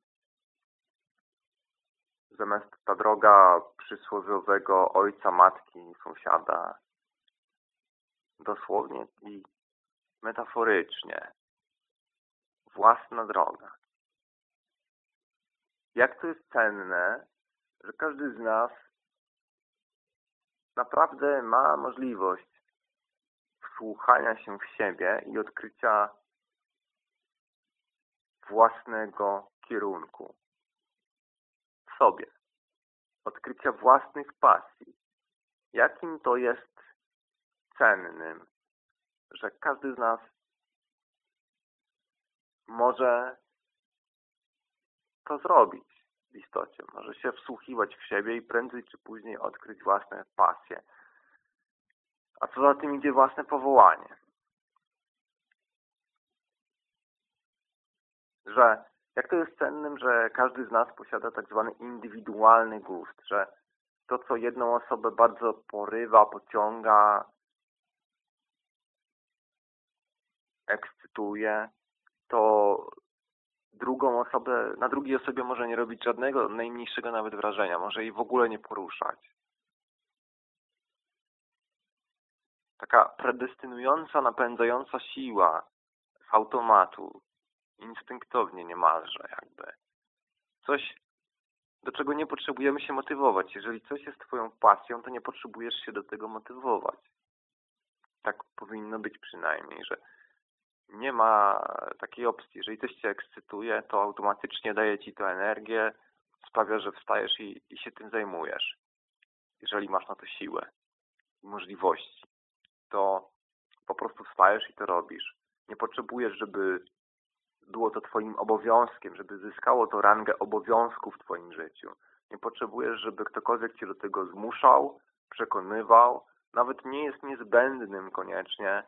Zamiast ta droga przysłowiowego ojca, matki, sąsiada, dosłownie i metaforycznie, własna droga. Jak to jest cenne, że każdy z nas naprawdę ma możliwość wsłuchania się w siebie i odkrycia własnego kierunku sobie, odkrycia własnych pasji. Jakim to jest cennym, że każdy z nas może to zrobić w istocie. Może się wsłuchiwać w siebie i prędzej czy później odkryć własne pasje. A co za tym idzie własne powołanie. Że jak to jest cennym, że każdy z nas posiada tak zwany indywidualny gust, że to, co jedną osobę bardzo porywa, pociąga, ekscytuje, to drugą osobę, na drugiej osobie może nie robić żadnego, najmniejszego nawet wrażenia, może jej w ogóle nie poruszać. Taka predestynująca, napędzająca siła z automatu, instynktownie niemalże jakby. Coś, do czego nie potrzebujemy się motywować. Jeżeli coś jest Twoją pasją, to nie potrzebujesz się do tego motywować. Tak powinno być przynajmniej, że nie ma takiej opcji. Jeżeli coś Cię ekscytuje, to automatycznie daje Ci to energię, sprawia, że wstajesz i, i się tym zajmujesz. Jeżeli masz na to siłę i możliwości, to po prostu wstajesz i to robisz. Nie potrzebujesz, żeby było to Twoim obowiązkiem, żeby zyskało to rangę obowiązku w Twoim życiu. Nie potrzebujesz, żeby ktokolwiek Cię do tego zmuszał, przekonywał. Nawet nie jest niezbędnym koniecznie,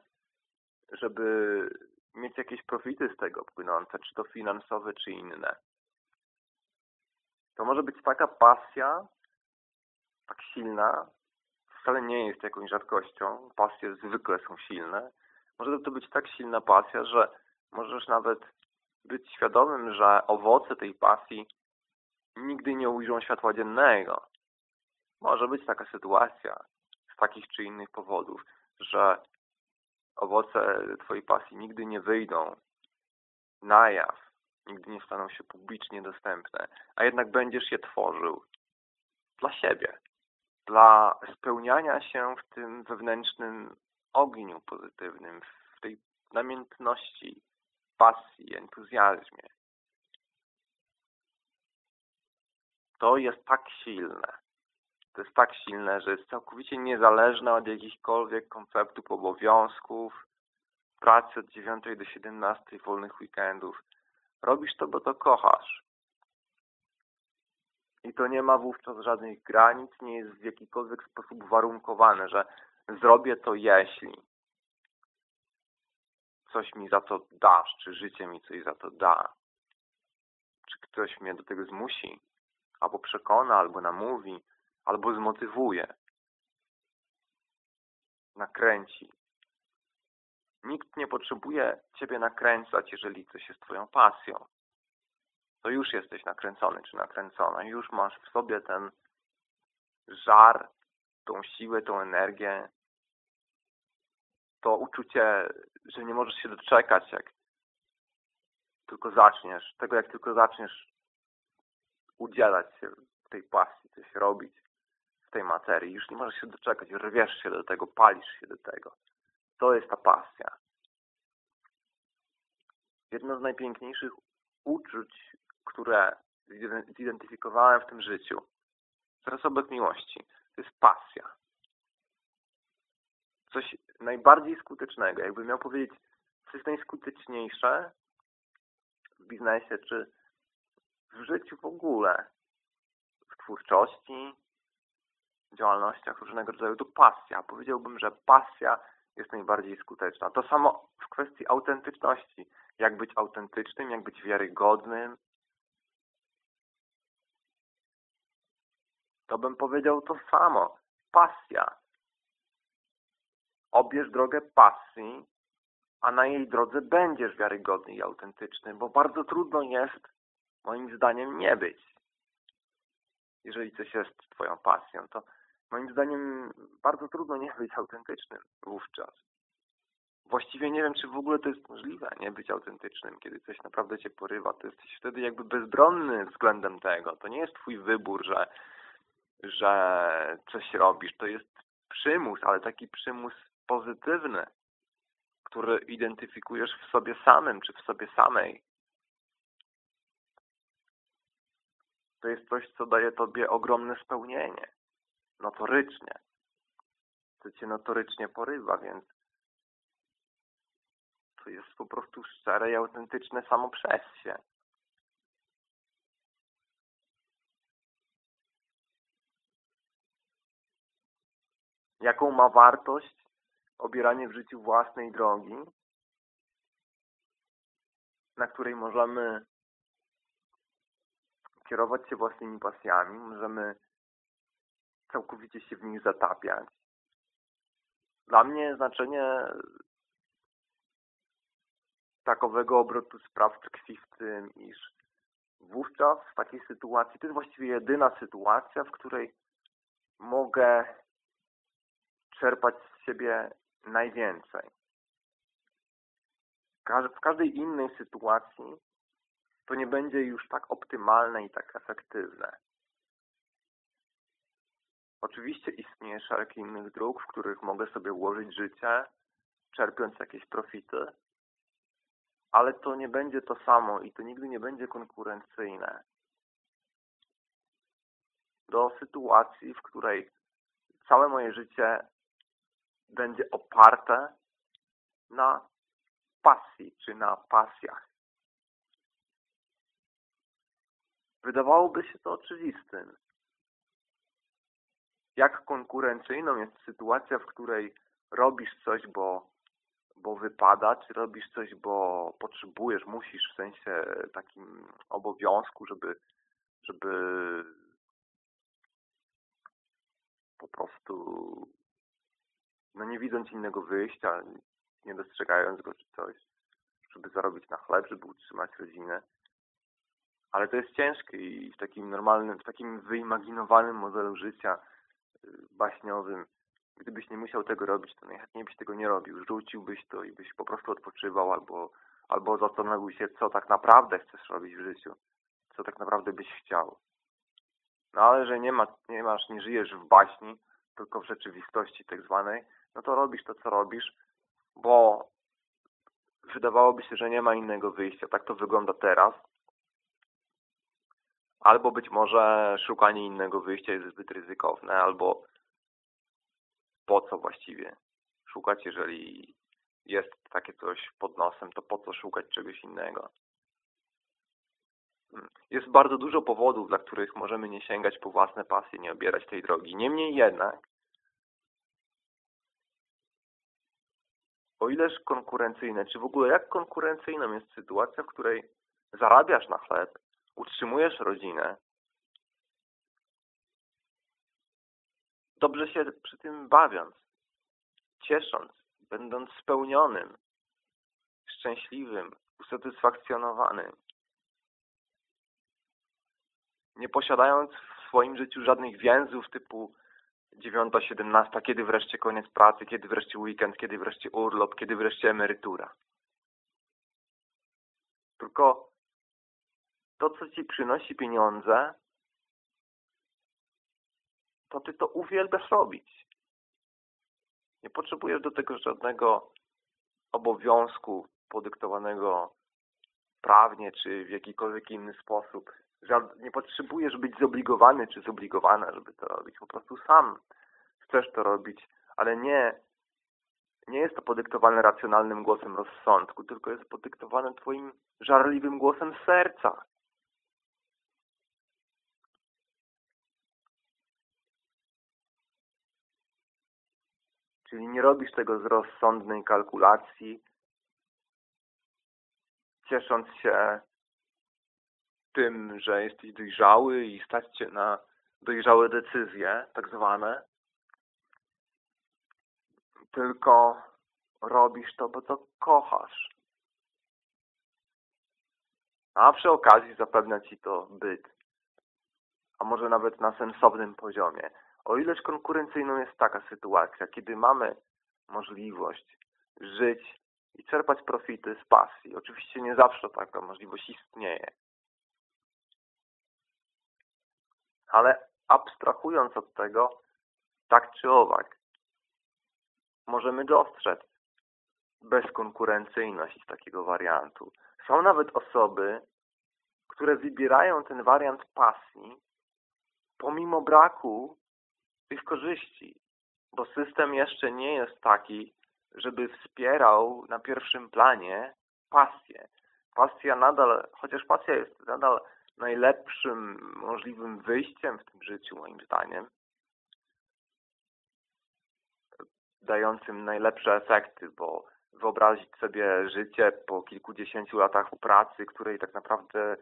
żeby mieć jakieś profity z tego płynące, czy to finansowe, czy inne. To może być taka pasja, tak silna, wcale nie jest jakąś rzadkością, pasje zwykle są silne. Może to być tak silna pasja, że możesz nawet być świadomym, że owoce tej pasji nigdy nie ujrzą światła dziennego. Może być taka sytuacja z takich czy innych powodów, że owoce Twojej pasji nigdy nie wyjdą na jaw, nigdy nie staną się publicznie dostępne, a jednak będziesz je tworzył dla siebie, dla spełniania się w tym wewnętrznym ogniu pozytywnym, w tej namiętności, pasji, entuzjazmie. To jest tak silne. To jest tak silne, że jest całkowicie niezależne od jakichkolwiek konceptów obowiązków, pracy od 9 do 17, wolnych weekendów. Robisz to, bo to kochasz. I to nie ma wówczas żadnych granic, nie jest w jakikolwiek sposób warunkowane, że zrobię to jeśli coś mi za to dasz, czy życie mi coś za to da, czy ktoś mnie do tego zmusi, albo przekona, albo namówi, albo zmotywuje, nakręci. Nikt nie potrzebuje Ciebie nakręcać, jeżeli coś jest Twoją pasją. To już jesteś nakręcony czy nakręcona. Już masz w sobie ten żar, tą siłę, tą energię, to uczucie, że nie możesz się doczekać, jak tylko zaczniesz, tego jak tylko zaczniesz udzielać się tej pasji, coś robić w tej materii. Już nie możesz się doczekać, rwiesz się do tego, palisz się do tego. To jest ta pasja. Jedno z najpiękniejszych uczuć, które zidentyfikowałem w tym życiu, zaraz obok miłości, to jest pasja coś najbardziej skutecznego, jakby miał powiedzieć, coś najskuteczniejsze w biznesie, czy w życiu w ogóle, w twórczości, działalnościach różnego rodzaju, to pasja. Powiedziałbym, że pasja jest najbardziej skuteczna. To samo w kwestii autentyczności. Jak być autentycznym, jak być wiarygodnym. To bym powiedział to samo. Pasja obierz drogę pasji, a na jej drodze będziesz wiarygodny i autentyczny, bo bardzo trudno jest, moim zdaniem, nie być. Jeżeli coś jest Twoją pasją, to moim zdaniem bardzo trudno nie być autentycznym wówczas. Właściwie nie wiem, czy w ogóle to jest możliwe, nie być autentycznym, kiedy coś naprawdę Cię porywa. To jesteś wtedy jakby bezbronny względem tego. To nie jest Twój wybór, że, że coś robisz. To jest przymus, ale taki przymus pozytywny, który identyfikujesz w sobie samym czy w sobie samej. To jest coś, co daje Tobie ogromne spełnienie. Notorycznie. Co Cię notorycznie porywa, więc co jest po prostu szczere i autentyczne samo przez się. Jaką ma wartość obieranie w życiu własnej drogi, na której możemy kierować się własnymi pasjami, możemy całkowicie się w nich zatapiać. Dla mnie znaczenie takowego obrotu spraw tkwi w tym, iż wówczas w takiej sytuacji, to jest właściwie jedyna sytuacja, w której mogę czerpać z siebie najwięcej. W każdej innej sytuacji to nie będzie już tak optymalne i tak efektywne. Oczywiście istnieje szereg innych dróg, w których mogę sobie ułożyć życie, czerpiąc jakieś profity, ale to nie będzie to samo i to nigdy nie będzie konkurencyjne do sytuacji, w której całe moje życie będzie oparte na pasji czy na pasjach. Wydawałoby się to oczywistym. Jak konkurencyjną jest sytuacja, w której robisz coś, bo, bo wypada, czy robisz coś, bo potrzebujesz, musisz w sensie takim obowiązku, żeby, żeby po prostu no nie widząc innego wyjścia, nie dostrzegając go czy coś, żeby zarobić na chleb, żeby utrzymać rodzinę. Ale to jest ciężkie i w takim normalnym, w takim wyimaginowanym modelu życia y, baśniowym, gdybyś nie musiał tego robić, to najchętniej byś tego nie robił. Rzuciłbyś to i byś po prostu odpoczywał albo, albo zastanowił się, co tak naprawdę chcesz robić w życiu, co tak naprawdę byś chciał. No ale że nie, ma, nie masz, nie żyjesz w baśni, tylko w rzeczywistości tak zwanej, no to robisz to, co robisz, bo wydawałoby się, że nie ma innego wyjścia. Tak to wygląda teraz. Albo być może szukanie innego wyjścia jest zbyt ryzykowne, albo po co właściwie szukać, jeżeli jest takie coś pod nosem, to po co szukać czegoś innego? Hmm. Jest bardzo dużo powodów, dla których możemy nie sięgać po własne pasje, nie obierać tej drogi. Niemniej jednak o ileż konkurencyjne, czy w ogóle jak konkurencyjną jest sytuacja, w której zarabiasz na chleb, utrzymujesz rodzinę, dobrze się przy tym bawiąc, ciesząc, będąc spełnionym, szczęśliwym, usatysfakcjonowanym, nie posiadając w swoim życiu żadnych więzów typu dziewiąta, siedemnasta, kiedy wreszcie koniec pracy, kiedy wreszcie weekend, kiedy wreszcie urlop, kiedy wreszcie emerytura. Tylko to, co ci przynosi pieniądze, to ty to uwielbiasz robić. Nie potrzebujesz do tego żadnego obowiązku podyktowanego prawnie czy w jakikolwiek inny sposób nie potrzebujesz być zobligowany czy zobligowana, żeby to robić. Po prostu sam chcesz to robić, ale nie, nie jest to podyktowane racjonalnym głosem rozsądku, tylko jest podyktowane twoim żarliwym głosem serca. Czyli nie robisz tego z rozsądnej kalkulacji, ciesząc się tym, że jesteś dojrzały i stać się na dojrzałe decyzje, tak zwane, tylko robisz to, bo to kochasz. A przy okazji zapewnia Ci to byt. A może nawet na sensownym poziomie. O ileż konkurencyjną jest taka sytuacja, kiedy mamy możliwość żyć i czerpać profity z pasji. Oczywiście nie zawsze taka możliwość istnieje. Ale abstrahując od tego, tak czy owak, możemy dostrzec bezkonkurencyjność takiego wariantu. Są nawet osoby, które wybierają ten wariant pasji pomimo braku tych korzyści, bo system jeszcze nie jest taki, żeby wspierał na pierwszym planie pasję. Pasja nadal, chociaż pasja jest nadal najlepszym możliwym wyjściem w tym życiu, moim zdaniem, dającym najlepsze efekty, bo wyobrazić sobie życie po kilkudziesięciu latach pracy, której tak naprawdę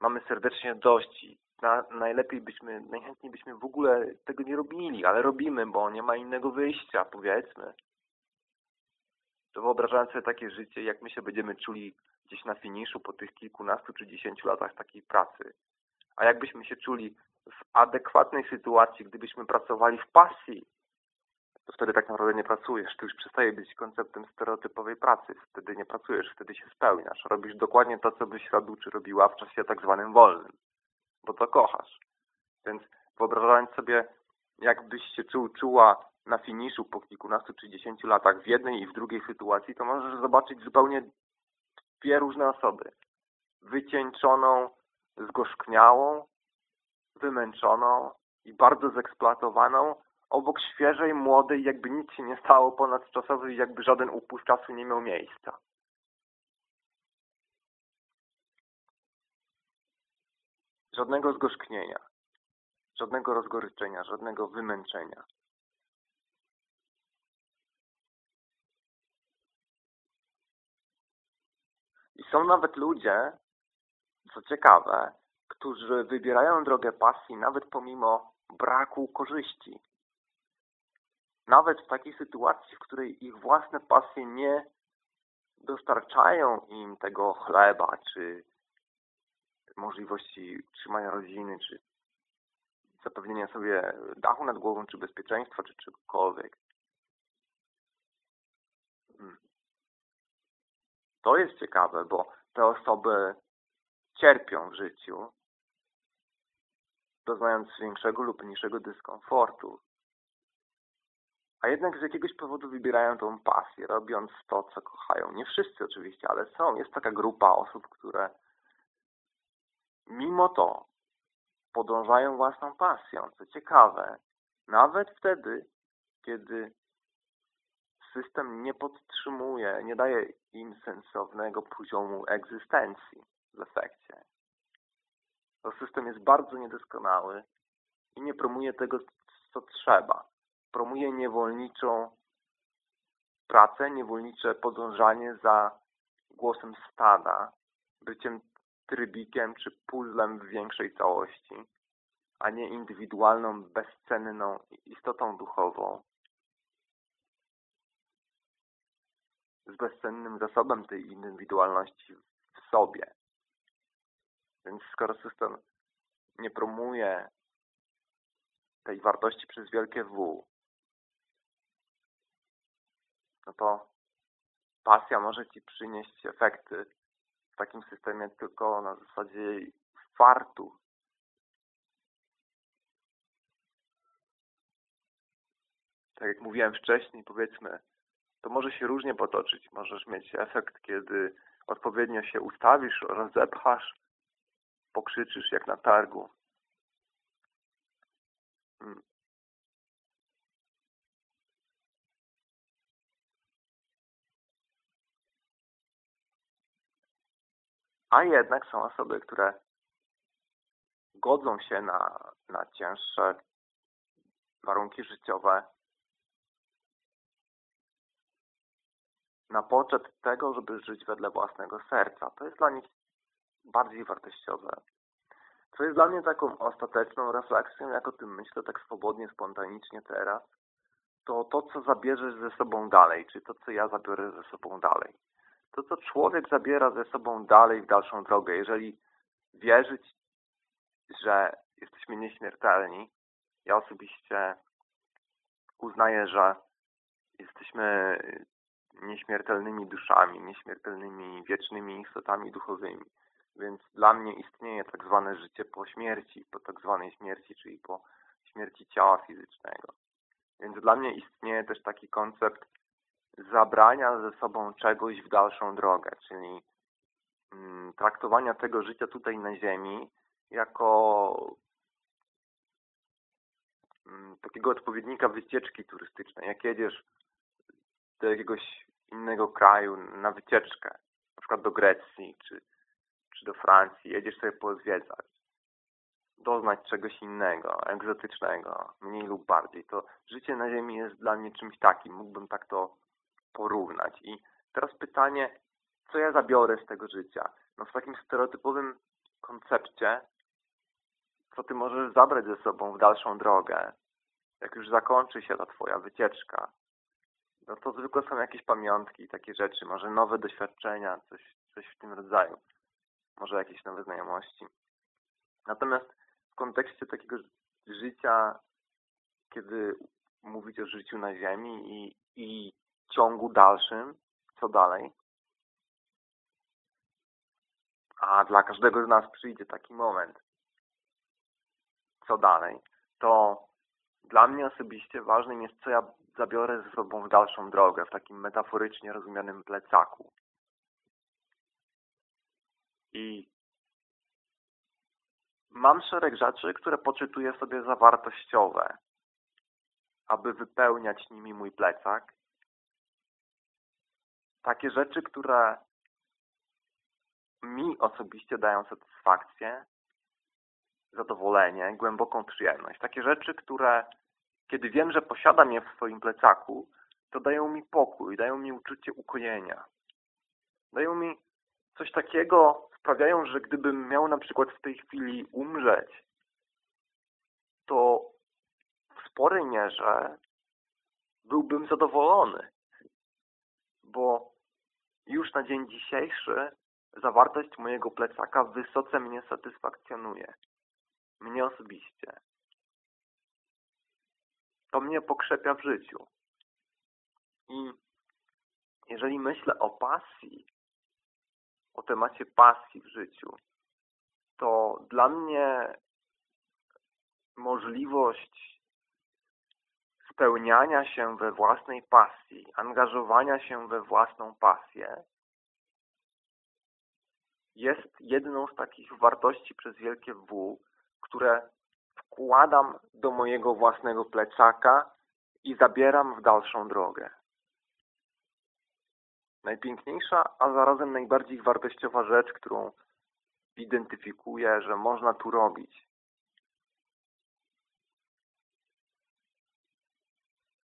mamy serdecznie dość i na, najlepiej byśmy, najchętniej byśmy w ogóle tego nie robili, ale robimy, bo nie ma innego wyjścia, powiedzmy. To wyobrażając sobie takie życie, jak my się będziemy czuli gdzieś na finiszu po tych kilkunastu czy dziesięciu latach takiej pracy. A jakbyśmy się czuli w adekwatnej sytuacji, gdybyśmy pracowali w pasji, to wtedy tak naprawdę nie pracujesz. To już przestaje być konceptem stereotypowej pracy. Wtedy nie pracujesz, wtedy się spełniasz. Robisz dokładnie to, co byś robił czy robiła w czasie tak zwanym wolnym. Bo to kochasz. Więc wyobrażając sobie, jakbyś się czuł, czuła na finiszu po kilkunastu czy dziesięciu latach w jednej i w drugiej sytuacji, to możesz zobaczyć zupełnie dwie różne osoby. Wycieńczoną, zgorzkniałą, wymęczoną i bardzo zeksploatowaną, obok świeżej, młodej, jakby nic się nie stało ponadczasowej, jakby żaden upływ czasu nie miał miejsca. Żadnego zgorzknienia, żadnego rozgoryczenia, żadnego wymęczenia. Są nawet ludzie, co ciekawe, którzy wybierają drogę pasji nawet pomimo braku korzyści. Nawet w takiej sytuacji, w której ich własne pasje nie dostarczają im tego chleba, czy możliwości trzymania rodziny, czy zapewnienia sobie dachu nad głową, czy bezpieczeństwa, czy czegokolwiek. To jest ciekawe, bo te osoby cierpią w życiu, doznając większego lub mniejszego dyskomfortu. A jednak z jakiegoś powodu wybierają tą pasję, robiąc to, co kochają. Nie wszyscy oczywiście, ale są. Jest taka grupa osób, które mimo to podążają własną pasją. Co ciekawe, nawet wtedy, kiedy system nie podtrzymuje, nie daje im sensownego poziomu egzystencji w efekcie. To system jest bardzo niedoskonały i nie promuje tego, co trzeba. Promuje niewolniczą pracę, niewolnicze podążanie za głosem stada, byciem trybikiem czy puzzlem w większej całości, a nie indywidualną, bezcenną istotą duchową, z bezcennym zasobem tej indywidualności w sobie. Więc skoro system nie promuje tej wartości przez wielkie W, no to pasja może Ci przynieść efekty w takim systemie tylko na zasadzie fartu. Tak jak mówiłem wcześniej, powiedzmy, to może się różnie potoczyć. Możesz mieć efekt, kiedy odpowiednio się ustawisz, rozepchasz, pokrzyczysz jak na targu. Hmm. A jednak są osoby, które godzą się na, na cięższe warunki życiowe, na poczet tego, żeby żyć wedle własnego serca. To jest dla nich bardziej wartościowe. Co jest dla mnie taką ostateczną refleksją, jak o tym myślę tak swobodnie, spontanicznie teraz, to to, co zabierzesz ze sobą dalej, czy to, co ja zabiorę ze sobą dalej. To, co człowiek zabiera ze sobą dalej w dalszą drogę. Jeżeli wierzyć, że jesteśmy nieśmiertelni, ja osobiście uznaję, że jesteśmy nieśmiertelnymi duszami, nieśmiertelnymi, wiecznymi istotami duchowymi. Więc dla mnie istnieje tak zwane życie po śmierci, po tak zwanej śmierci, czyli po śmierci ciała fizycznego. Więc dla mnie istnieje też taki koncept zabrania ze sobą czegoś w dalszą drogę, czyli mm, traktowania tego życia tutaj na ziemi jako mm, takiego odpowiednika wycieczki turystycznej. Jak jedziesz do jakiegoś innego kraju na wycieczkę, na przykład do Grecji czy, czy do Francji, jedziesz sobie pozwiedzać, doznać czegoś innego, egzotycznego, mniej lub bardziej, to życie na Ziemi jest dla mnie czymś takim, mógłbym tak to porównać. I teraz pytanie, co ja zabiorę z tego życia? No w takim stereotypowym koncepcie, co ty możesz zabrać ze sobą w dalszą drogę, jak już zakończy się ta twoja wycieczka, no to zwykle są jakieś pamiątki, takie rzeczy, może nowe doświadczenia, coś, coś w tym rodzaju. Może jakieś nowe znajomości. Natomiast w kontekście takiego życia, kiedy mówić o życiu na Ziemi i, i ciągu dalszym, co dalej, a dla każdego z nas przyjdzie taki moment, co dalej, to dla mnie osobiście ważnym jest, co ja zabiorę ze sobą w dalszą drogę, w takim metaforycznie rozumianym plecaku. I mam szereg rzeczy, które poczytuję sobie za wartościowe, aby wypełniać nimi mój plecak. Takie rzeczy, które mi osobiście dają satysfakcję, zadowolenie, głęboką przyjemność. Takie rzeczy, które kiedy wiem, że posiadam je w swoim plecaku, to dają mi pokój, dają mi uczucie ukojenia. Dają mi coś takiego, sprawiają, że gdybym miał na przykład w tej chwili umrzeć, to w sporej mierze byłbym zadowolony, bo już na dzień dzisiejszy zawartość mojego plecaka wysoce mnie satysfakcjonuje. Mnie osobiście. To mnie pokrzepia w życiu. I jeżeli myślę o pasji, o temacie pasji w życiu, to dla mnie możliwość spełniania się we własnej pasji, angażowania się we własną pasję jest jedną z takich wartości przez wielkie W, które wkładam do mojego własnego plecaka i zabieram w dalszą drogę. Najpiękniejsza, a zarazem najbardziej wartościowa rzecz, którą identyfikuję, że można tu robić.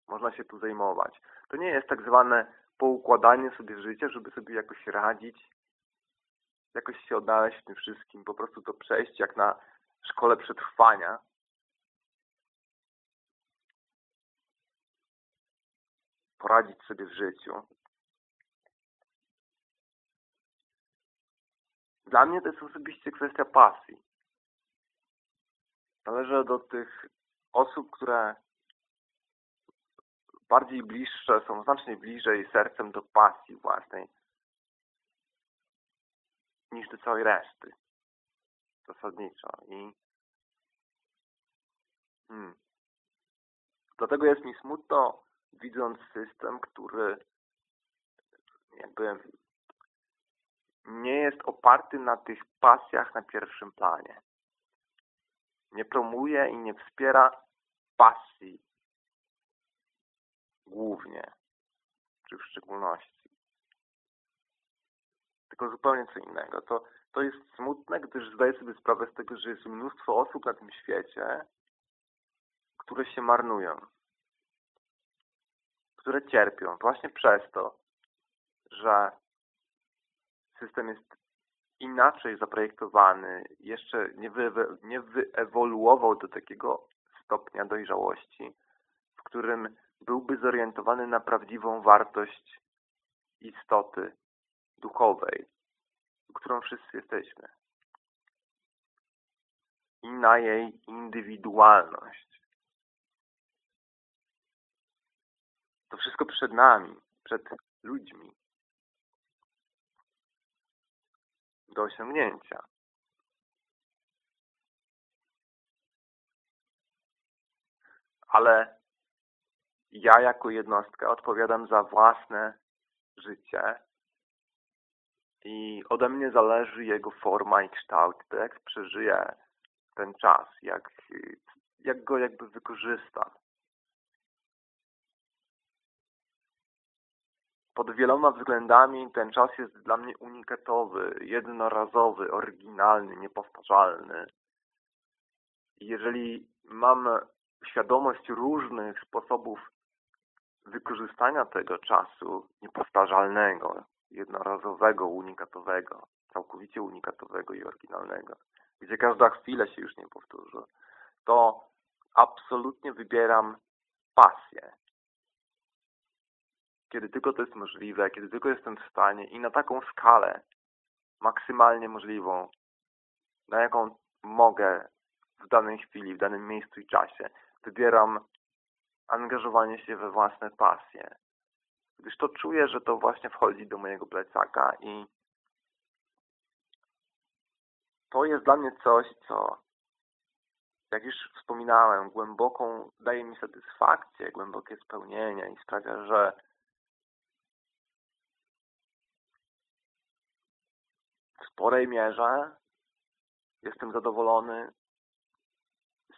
Można się tu zajmować. To nie jest tak zwane poukładanie sobie życia, żeby sobie jakoś radzić, jakoś się odnaleźć w tym wszystkim, po prostu to przejść jak na szkole przetrwania. Poradzić sobie w życiu. Dla mnie to jest osobiście kwestia pasji. Należę do tych osób, które bardziej bliższe, są znacznie bliżej sercem do pasji własnej niż do całej reszty. Zasadniczo. I hmm. dlatego jest mi smutno, widząc system, który jakby nie jest oparty na tych pasjach na pierwszym planie. Nie promuje i nie wspiera pasji głównie, czy w szczególności tylko zupełnie co innego. To, to jest smutne, gdyż zdaję sobie sprawę z tego, że jest mnóstwo osób na tym świecie, które się marnują, które cierpią właśnie przez to, że system jest inaczej zaprojektowany, jeszcze nie, wy, nie wyewoluował do takiego stopnia dojrzałości, w którym byłby zorientowany na prawdziwą wartość istoty duchowej, którą wszyscy jesteśmy. I na jej indywidualność. To wszystko przed nami, przed ludźmi. Do osiągnięcia. Ale ja jako jednostka odpowiadam za własne życie i ode mnie zależy jego forma i kształt, to jak przeżyję ten czas, jak, jak go jakby wykorzystam. Pod wieloma względami ten czas jest dla mnie unikatowy, jednorazowy, oryginalny, niepowtarzalny. Jeżeli mam świadomość różnych sposobów wykorzystania tego czasu niepowtarzalnego, jednorazowego, unikatowego, całkowicie unikatowego i oryginalnego, gdzie każda chwila się już nie powtórzy, to absolutnie wybieram pasję. Kiedy tylko to jest możliwe, kiedy tylko jestem w stanie i na taką skalę maksymalnie możliwą, na jaką mogę w danej chwili, w danym miejscu i czasie, wybieram angażowanie się we własne pasje. Gdyż to czuję, że to właśnie wchodzi do mojego plecaka i to jest dla mnie coś, co jak już wspominałem, głęboką daje mi satysfakcję, głębokie spełnienie i sprawia, że sporej mierze jestem zadowolony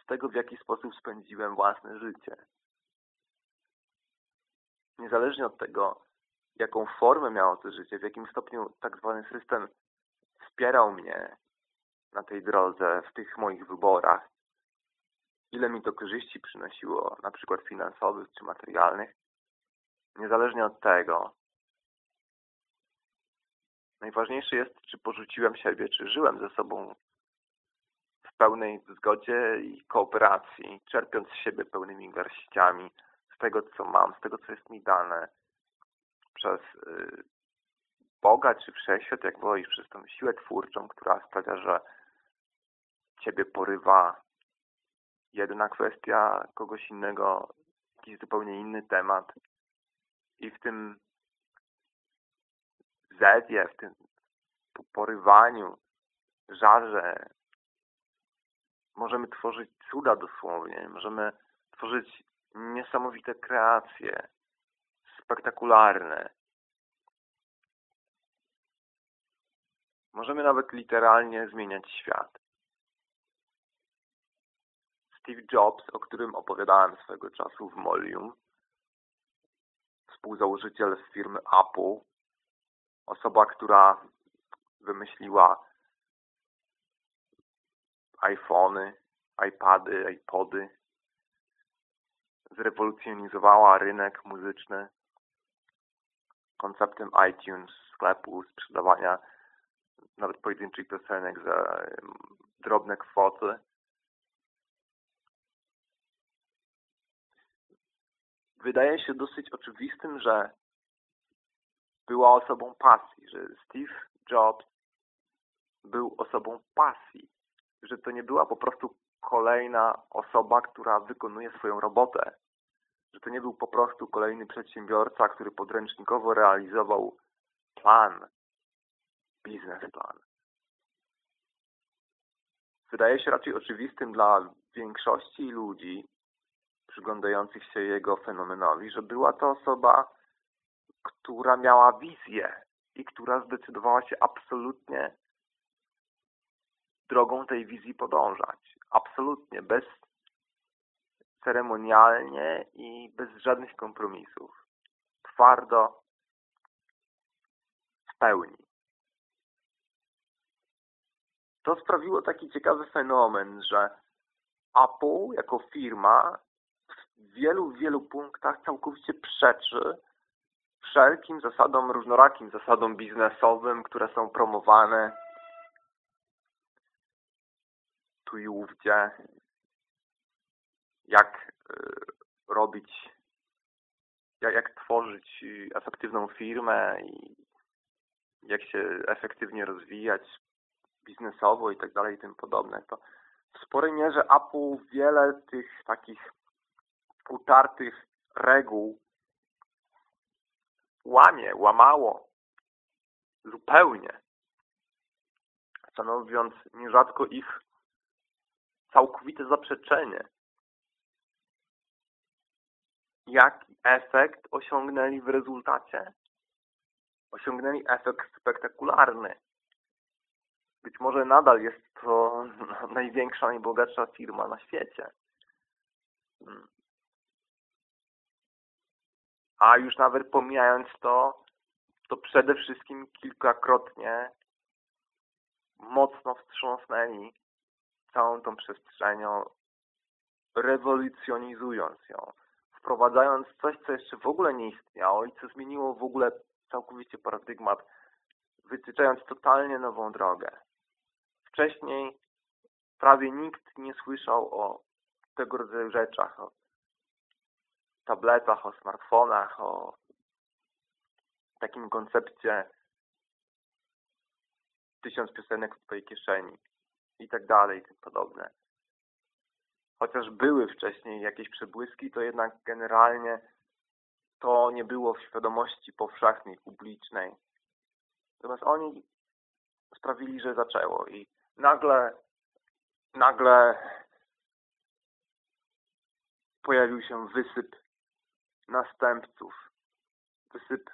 z tego, w jaki sposób spędziłem własne życie. Niezależnie od tego, jaką formę miało to życie, w jakim stopniu tak zwany system wspierał mnie na tej drodze, w tych moich wyborach, ile mi to korzyści przynosiło, na przykład finansowych czy materialnych, niezależnie od tego, najważniejsze jest, czy porzuciłem siebie, czy żyłem ze sobą w pełnej zgodzie i kooperacji, czerpiąc z siebie pełnymi garściami z tego, co mam, z tego, co jest mi dane przez y, Boga czy wszechświat, jak wolisz, przez tą siłę twórczą, która sprawia, że Ciebie porywa jedna kwestia, kogoś innego jakiś zupełnie inny temat i w tym zewie, w tym porywaniu, żarze możemy tworzyć cuda dosłownie, możemy tworzyć niesamowite kreacje, spektakularne. Możemy nawet literalnie zmieniać świat. Steve Jobs, o którym opowiadałem swego czasu w Molium, współzałożyciel firmy Apple, osoba, która wymyśliła iPhony, iPady, iPody, zrewolucjonizowała rynek muzyczny konceptem iTunes, sklepu, sprzedawania nawet pojedynczych piosenek za drobne kwoty. wydaje się dosyć oczywistym, że była osobą pasji, że Steve Jobs był osobą pasji, że to nie była po prostu kolejna osoba, która wykonuje swoją robotę, że to nie był po prostu kolejny przedsiębiorca, który podręcznikowo realizował plan, biznesplan. Wydaje się raczej oczywistym dla większości ludzi, przyglądających się jego fenomenowi, że była to osoba, która miała wizję i która zdecydowała się absolutnie drogą tej wizji podążać. Absolutnie, bez ceremonialnie i bez żadnych kompromisów. Twardo, w pełni. To sprawiło taki ciekawy fenomen, że Apple jako firma w wielu, wielu punktach całkowicie przeczy wszelkim zasadom, różnorakim zasadom biznesowym, które są promowane tu i ówdzie, jak y, robić, jak, jak tworzyć efektywną firmę i jak się efektywnie rozwijać biznesowo i tak dalej i tym podobne. To w sporej mierze Apple wiele tych takich utartych reguł łamie, łamało zupełnie, stanowiąc nierzadko ich całkowite zaprzeczenie. Jaki efekt osiągnęli w rezultacie? Osiągnęli efekt spektakularny. Być może nadal jest to największa, najbogatsza firma na świecie. A już nawet pomijając to, to przede wszystkim kilkakrotnie mocno wstrząsnęli całą tą przestrzenią, rewolucjonizując ją, wprowadzając coś, co jeszcze w ogóle nie istniało i co zmieniło w ogóle całkowicie paradygmat, wytyczając totalnie nową drogę. Wcześniej prawie nikt nie słyszał o tego rodzaju rzeczach, o tabletach, o smartfonach, o takim koncepcie tysiąc piosenek w twojej kieszeni i tak dalej, i tym podobne. Chociaż były wcześniej jakieś przebłyski, to jednak generalnie to nie było w świadomości powszechnej, publicznej. Natomiast oni sprawili, że zaczęło i nagle, nagle pojawił się wysyp następców, wysyp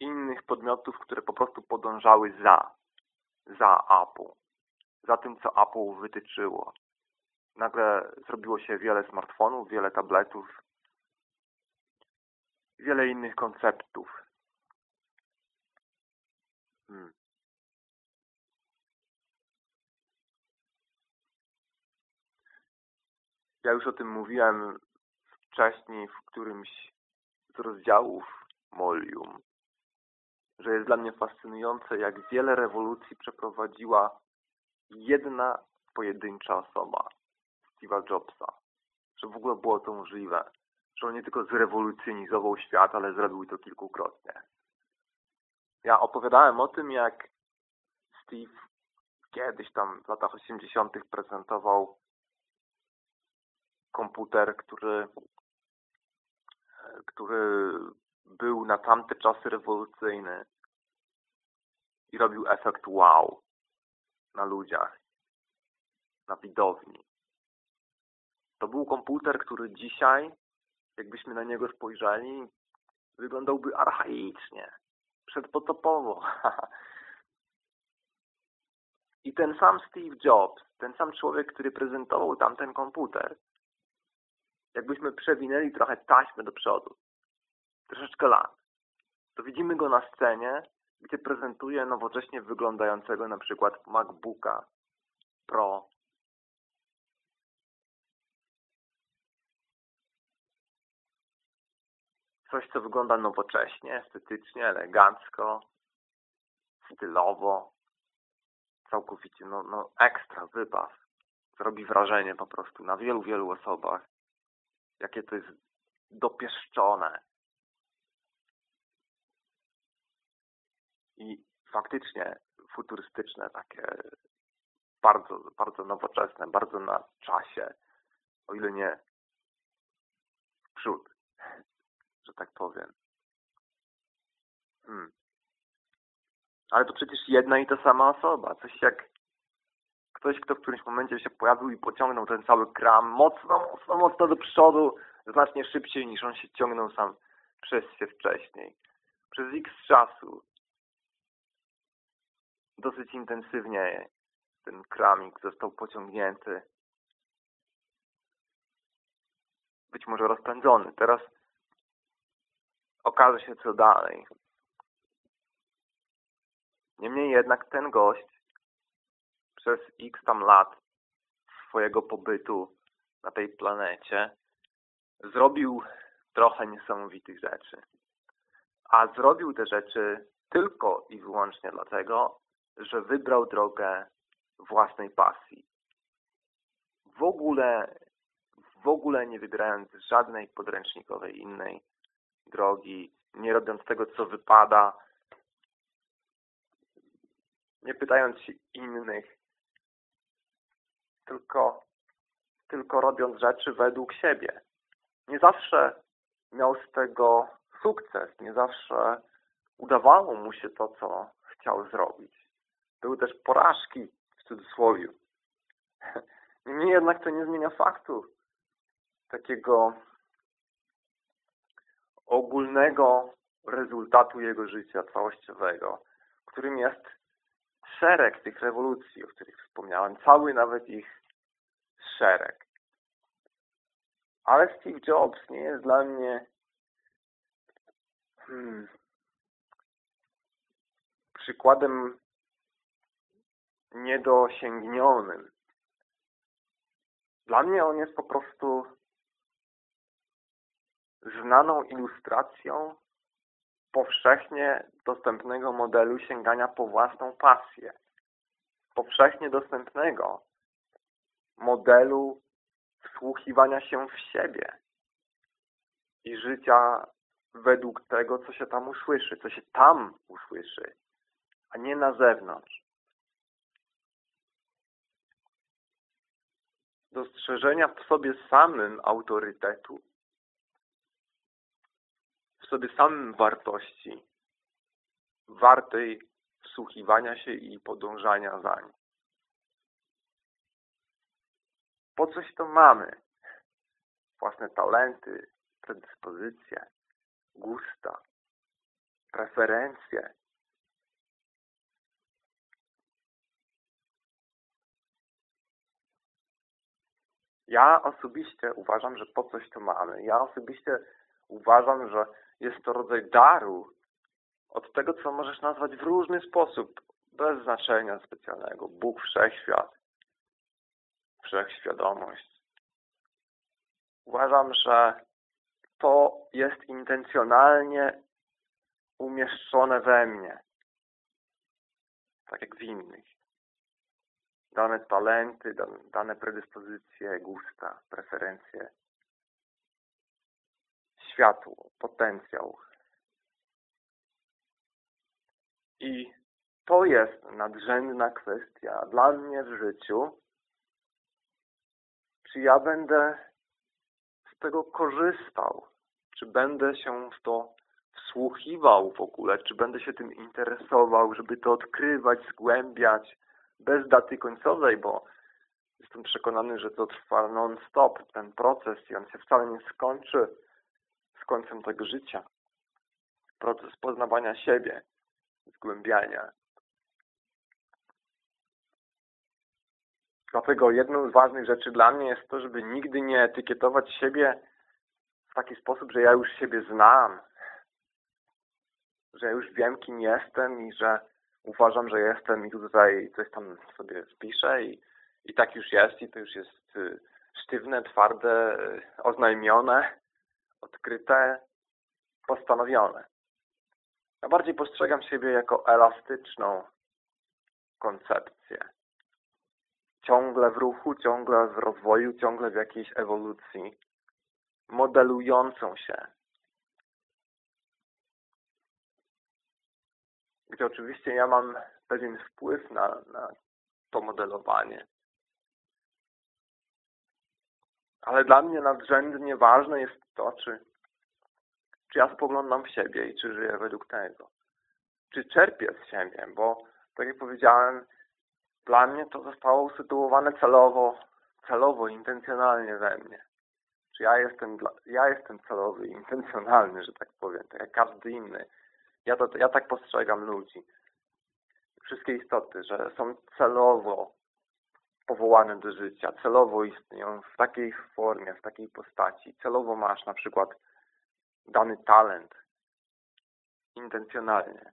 innych podmiotów, które po prostu podążały za, za Apple, za tym, co Apple wytyczyło. Nagle zrobiło się wiele smartfonów, wiele tabletów, wiele innych konceptów. Hmm. Ja już o tym mówiłem wcześniej w którymś z rozdziałów Molium, że jest dla mnie fascynujące, jak wiele rewolucji przeprowadziła jedna pojedyncza osoba, Steve'a Jobsa. Że w ogóle było to możliwe. Że on nie tylko zrewolucjonizował świat, ale zrobił to kilkukrotnie. Ja opowiadałem o tym, jak Steve kiedyś tam w latach 80. prezentował komputer, który, który był na tamte czasy rewolucyjny i robił efekt wow na ludziach, na widowni. To był komputer, który dzisiaj, jakbyśmy na niego spojrzeli, wyglądałby archaicznie, przedpotopowo. I ten sam Steve Jobs, ten sam człowiek, który prezentował tamten komputer, jakbyśmy przewinęli trochę taśmę do przodu, troszeczkę lat, to widzimy go na scenie, gdzie prezentuje nowocześnie wyglądającego na przykład MacBooka Pro. Coś, co wygląda nowocześnie, estetycznie, elegancko, stylowo, całkowicie, no, no ekstra wybaw. Zrobi wrażenie po prostu na wielu, wielu osobach jakie to jest dopieszczone. I faktycznie futurystyczne, takie bardzo, bardzo nowoczesne, bardzo na czasie, o ile nie w przód, że tak powiem. Hmm. Ale to przecież jedna i ta sama osoba. Coś jak ktoś, kto w którymś momencie się pojawił i pociągnął ten cały kram mocno, mocno, mocno do przodu, znacznie szybciej niż on się ciągnął sam przez się wcześniej. Przez x czasu dosyć intensywnie ten kramik został pociągnięty. Być może rozpędzony. Teraz okaże się co dalej. Niemniej jednak ten gość przez x tam lat swojego pobytu na tej planecie zrobił trochę niesamowitych rzeczy. A zrobił te rzeczy tylko i wyłącznie dlatego, że wybrał drogę własnej pasji. W ogóle, w ogóle nie wybierając żadnej podręcznikowej innej drogi, nie robiąc tego, co wypada, nie pytając się innych, tylko, tylko robiąc rzeczy według siebie. Nie zawsze miał z tego sukces, nie zawsze udawało mu się to, co chciał zrobić. Były też porażki, w cudzysłowie. Niemniej jednak to nie zmienia faktu takiego ogólnego rezultatu jego życia całościowego, którym jest szereg tych rewolucji, o których wspomniałem, cały nawet ich szereg. Ale Steve Jobs nie jest dla mnie hmm, przykładem niedosięgnionym. Dla mnie on jest po prostu znaną ilustracją powszechnie dostępnego modelu sięgania po własną pasję. Powszechnie dostępnego modelu wsłuchiwania się w siebie i życia według tego, co się tam usłyszy, co się tam usłyszy, a nie na zewnątrz. Dostrzeżenia w sobie samym autorytetu, w sobie samym wartości, wartej wsłuchiwania się i podążania za nim. Po coś to mamy? Własne talenty, predyspozycje, gusta, preferencje. Ja osobiście uważam, że po coś to mamy. Ja osobiście uważam, że jest to rodzaj daru od tego, co możesz nazwać w różny sposób, bez znaczenia specjalnego. Bóg, Wszechświat, Wszechświadomość. Uważam, że to jest intencjonalnie umieszczone we mnie. Tak jak w innych. Dane talenty, dane predyspozycje, gusta, preferencje, światło, potencjał. I to jest nadrzędna kwestia dla mnie w życiu, czy ja będę z tego korzystał, czy będę się w to wsłuchiwał w ogóle, czy będę się tym interesował, żeby to odkrywać, zgłębiać, bez daty końcowej, bo jestem przekonany, że to trwa non-stop, ten proces i on się wcale nie skończy z końcem tego życia. Proces poznawania siebie, zgłębiania. Dlatego jedną z ważnych rzeczy dla mnie jest to, żeby nigdy nie etykietować siebie w taki sposób, że ja już siebie znam, że ja już wiem, kim jestem i że uważam, że jestem i tutaj coś tam sobie wpiszę i, i tak już jest i to już jest y, sztywne, twarde, y, oznajmione, odkryte, postanowione. Ja bardziej postrzegam siebie jako elastyczną koncepcję. Ciągle w ruchu, ciągle w rozwoju, ciągle w jakiejś ewolucji, modelującą się. Gdzie oczywiście ja mam pewien wpływ na, na to modelowanie. Ale dla mnie nadrzędnie ważne jest to, czy czy ja spoglądam w siebie i czy żyję według tego. Czy czerpię z siebie, bo tak jak powiedziałem, dla mnie to zostało usytuowane celowo, celowo, intencjonalnie we mnie. Czy ja jestem, dla, ja jestem celowy intencjonalny, że tak powiem, tak jak każdy inny. Ja, to, ja tak postrzegam ludzi. Wszystkie istoty, że są celowo powołane do życia, celowo istnieją w takiej formie, w takiej postaci. Celowo masz na przykład dany talent intencjonalnie.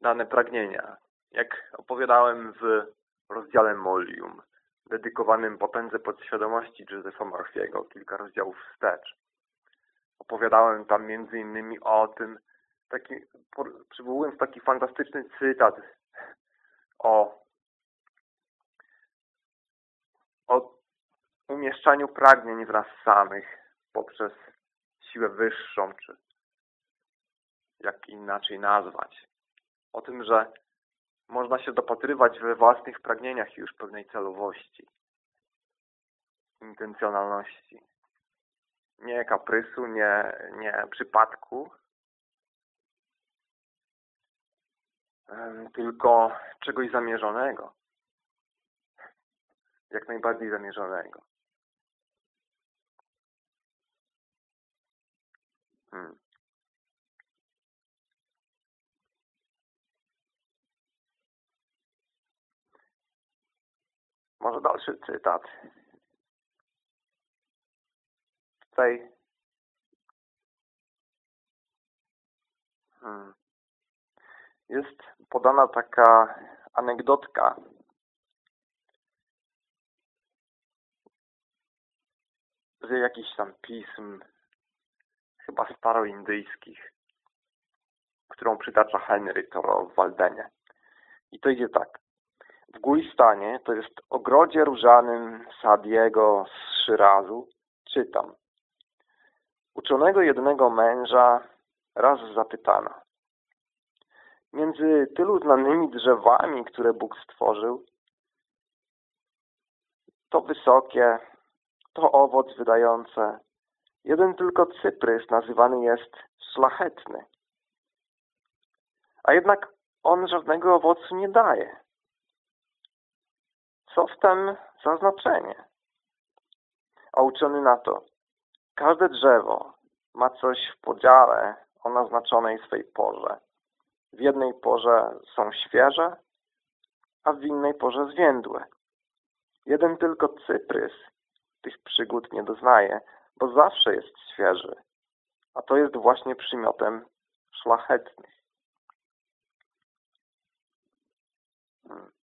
Dane pragnienia. Jak opowiadałem w rozdziale Molium, dedykowanym potędze podświadomości Josepha Murphy'ego, kilka rozdziałów wstecz. Opowiadałem tam innymi o tym, taki, przywołując taki fantastyczny cytat o, o umieszczaniu pragnień w nas samych poprzez siłę wyższą, czy jak inaczej nazwać. O tym, że można się dopatrywać we własnych pragnieniach już pewnej celowości, intencjonalności. Nie kaprysu, nie, nie przypadku, tylko czegoś zamierzonego. Jak najbardziej zamierzonego. Hmm. Może dalszy cytat. Tutaj hmm. jest podana taka anegdotka z jakichś tam pism, chyba staroindyjskich, którą przytacza Henry Thoreau w Waldenie. I to idzie tak. W Guistanie, to jest ogrodzie różanym Sadiego z Szyrazu, czytam. Uczonego jednego męża raz zapytano. Między tylu znanymi drzewami, które Bóg stworzył, to wysokie, to owoc wydające. Jeden tylko cyprys nazywany jest szlachetny. A jednak on żadnego owocu nie daje. Co w tym za znaczenie? A uczony na to, każde drzewo ma coś w podziale o naznaczonej swej porze. W jednej porze są świeże, a w innej porze zwiędłe. Jeden tylko cyprys tych przygód nie doznaje, bo zawsze jest świeży, a to jest właśnie przymiotem szlachetnych. Hmm.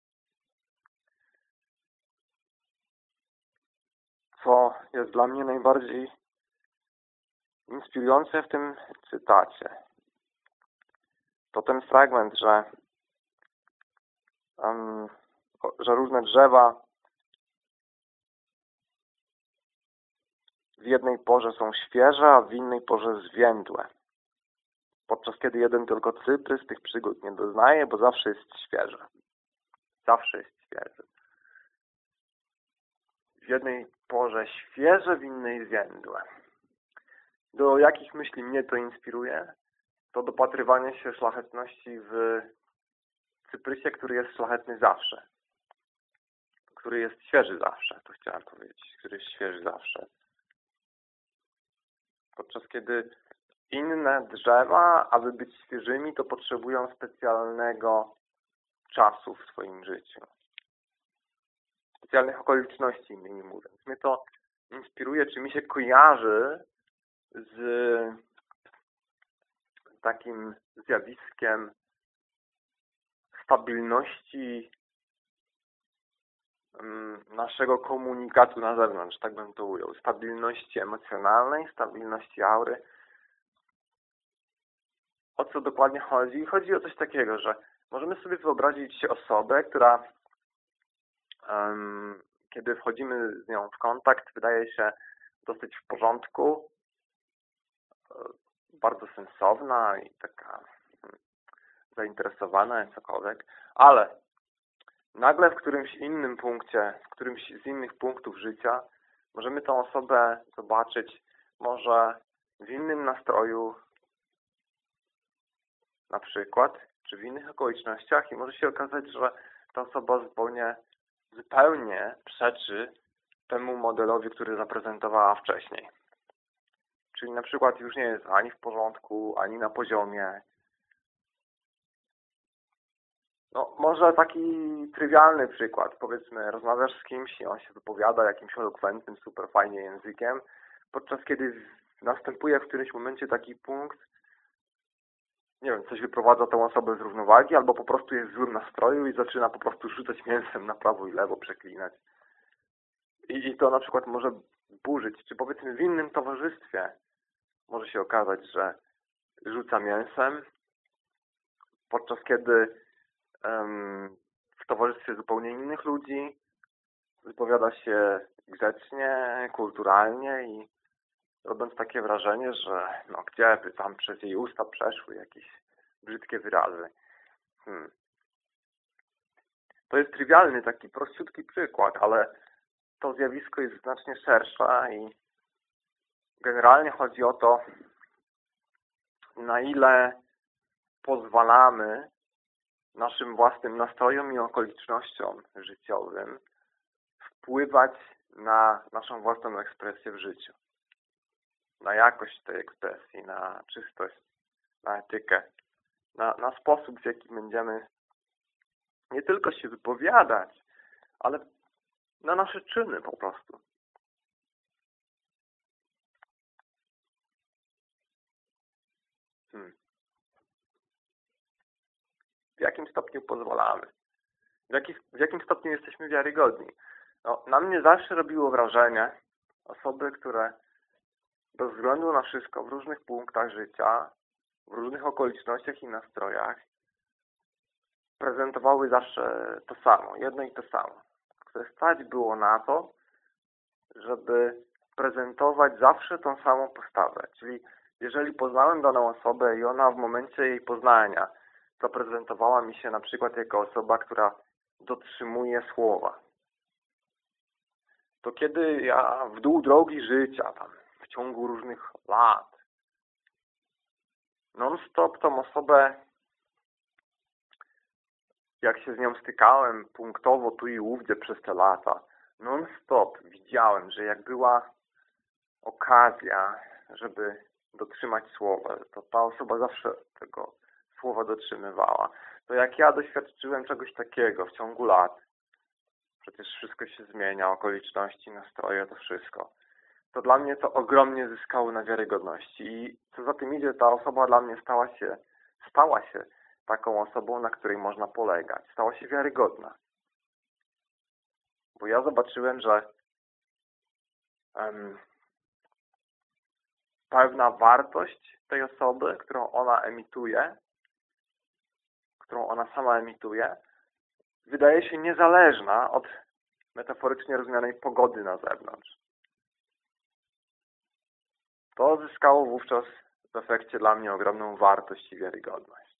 Co jest dla mnie najbardziej inspirujące w tym cytacie, to ten fragment, że, um, że różne drzewa w jednej porze są świeże, a w innej porze zwiędłe. Podczas kiedy jeden tylko cyprys tych przygód nie doznaje, bo zawsze jest świeży. Zawsze jest świeży. W jednej porze świeże, w innej zwiędłe. Do jakich myśli mnie to inspiruje? To dopatrywanie się szlachetności w cyprysie, który jest szlachetny zawsze. Który jest świeży zawsze, to chciałem powiedzieć. Który jest świeży zawsze podczas kiedy inne drzewa, aby być świeżymi, to potrzebują specjalnego czasu w swoim życiu. Specjalnych okoliczności, innymi mówiąc. Mnie to inspiruje, czy mi się kojarzy z takim zjawiskiem stabilności Mm, naszego komunikatu na zewnątrz, tak bym to ujął. Stabilności emocjonalnej, stabilności aury. O co dokładnie chodzi? Chodzi o coś takiego, że możemy sobie wyobrazić osobę, która kiedy wchodzimy z nią w kontakt, wydaje się dosyć w porządku, e, bardzo sensowna i taka hmm, zainteresowana, cokolwiek, ale nagle w którymś innym punkcie, w którymś z innych punktów życia możemy tę osobę zobaczyć może w innym nastroju na przykład, czy w innych okolicznościach i może się okazać, że ta osoba zupełnie, zupełnie przeczy temu modelowi, który zaprezentowała wcześniej. Czyli na przykład już nie jest ani w porządku, ani na poziomie, no, może taki trywialny przykład. Powiedzmy, rozmawiasz z kimś i on się wypowiada jakimś elokwentnym, super fajnie językiem, podczas kiedy następuje w którymś momencie taki punkt, nie wiem, coś wyprowadza tę osobę z równowagi, albo po prostu jest w złym nastroju i zaczyna po prostu rzucać mięsem na prawo i lewo, przeklinać. I, i to na przykład może burzyć, czy powiedzmy w innym towarzystwie może się okazać, że rzuca mięsem, podczas kiedy w towarzystwie zupełnie innych ludzi, wypowiada się grzecznie, kulturalnie i robiąc takie wrażenie, że no gdzie by tam przez jej usta przeszły jakieś brzydkie wyrazy. Hmm. To jest trywialny, taki prościutki przykład, ale to zjawisko jest znacznie szersze i generalnie chodzi o to, na ile pozwalamy naszym własnym nastrojom i okolicznościom życiowym wpływać na naszą własną ekspresję w życiu. Na jakość tej ekspresji, na czystość, na etykę, na, na sposób, w jaki będziemy nie tylko się wypowiadać, ale na nasze czyny po prostu. Hmm. w jakim stopniu pozwalamy, w, jaki, w jakim stopniu jesteśmy wiarygodni. No, na mnie zawsze robiło wrażenie osoby, które bez względu na wszystko w różnych punktach życia, w różnych okolicznościach i nastrojach prezentowały zawsze to samo, jedno i to samo. Które stać było na to, żeby prezentować zawsze tą samą postawę. Czyli jeżeli poznałem daną osobę i ona w momencie jej poznania zaprezentowała mi się na przykład jako osoba, która dotrzymuje słowa, to kiedy ja w dół drogi życia, tam ciągu różnych lat, non-stop tą osobę, jak się z nią stykałem punktowo tu i ówdzie przez te lata, non-stop widziałem, że jak była okazja, żeby dotrzymać słowa, to ta osoba zawsze tego słowa dotrzymywała. To jak ja doświadczyłem czegoś takiego w ciągu lat, przecież wszystko się zmienia, okoliczności, nastroje, to wszystko, to dla mnie to ogromnie zyskało na wiarygodności i co za tym idzie, ta osoba dla mnie stała się, stała się taką osobą, na której można polegać. Stała się wiarygodna. Bo ja zobaczyłem, że um, pewna wartość tej osoby, którą ona emituje, którą ona sama emituje, wydaje się niezależna od metaforycznie rozumianej pogody na zewnątrz. To zyskało wówczas w efekcie dla mnie ogromną wartość i wiarygodność.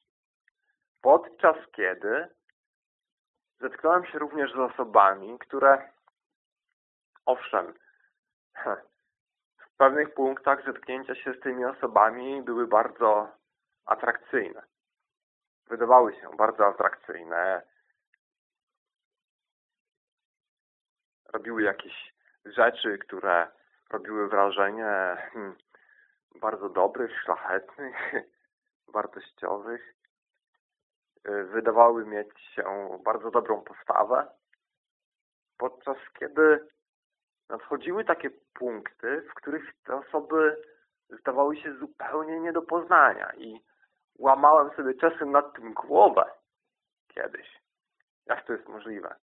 Podczas kiedy zetknąłem się również z osobami, które owszem, w pewnych punktach zetknięcia się z tymi osobami były bardzo atrakcyjne. Wydawały się bardzo atrakcyjne. Robiły jakieś rzeczy, które robiły wrażenie hmm, bardzo dobrych, szlachetnych, wartościowych. Wydawały mieć się bardzo dobrą postawę, podczas kiedy nadchodziły takie punkty, w których te osoby zdawały się zupełnie nie do poznania i łamałem sobie czasem nad tym głowę kiedyś. Jak to jest możliwe?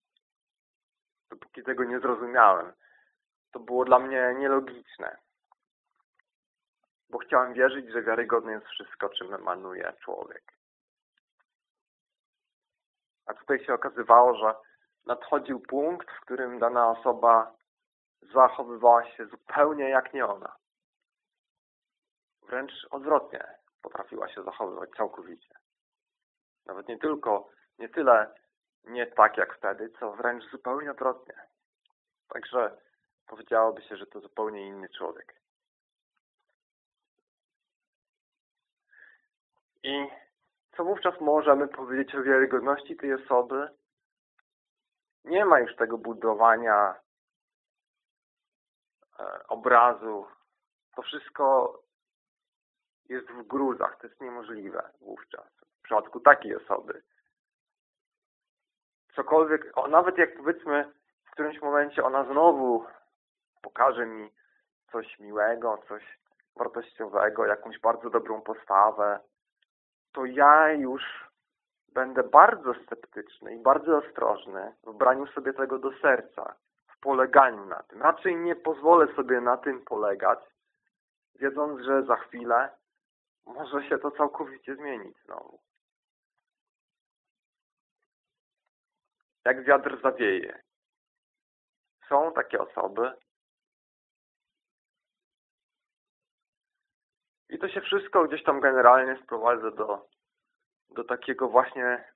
Dopóki tego nie zrozumiałem. To było dla mnie nielogiczne. Bo chciałem wierzyć, że wiarygodne jest wszystko, czym emanuje człowiek. A tutaj się okazywało, że nadchodził punkt, w którym dana osoba zachowywała się zupełnie jak nie ona. Wręcz odwrotnie potrafiła się zachowywać całkowicie. Nawet nie tylko, nie tyle nie tak jak wtedy, co wręcz zupełnie odwrotnie. Także powiedziałoby się, że to zupełnie inny człowiek. I co wówczas możemy powiedzieć o wiarygodności tej osoby? Nie ma już tego budowania e, obrazu. To wszystko jest w gruzach. To jest niemożliwe wówczas. W przypadku takiej osoby. Cokolwiek, o, nawet jak powiedzmy w którymś momencie ona znowu pokaże mi coś miłego, coś wartościowego, jakąś bardzo dobrą postawę, to ja już będę bardzo sceptyczny i bardzo ostrożny w braniu sobie tego do serca, w poleganiu na tym. Raczej nie pozwolę sobie na tym polegać, wiedząc, że za chwilę może się to całkowicie zmienić znowu. Jak wiatr zawieje. Są takie osoby, I to się wszystko gdzieś tam generalnie sprowadza do, do takiego właśnie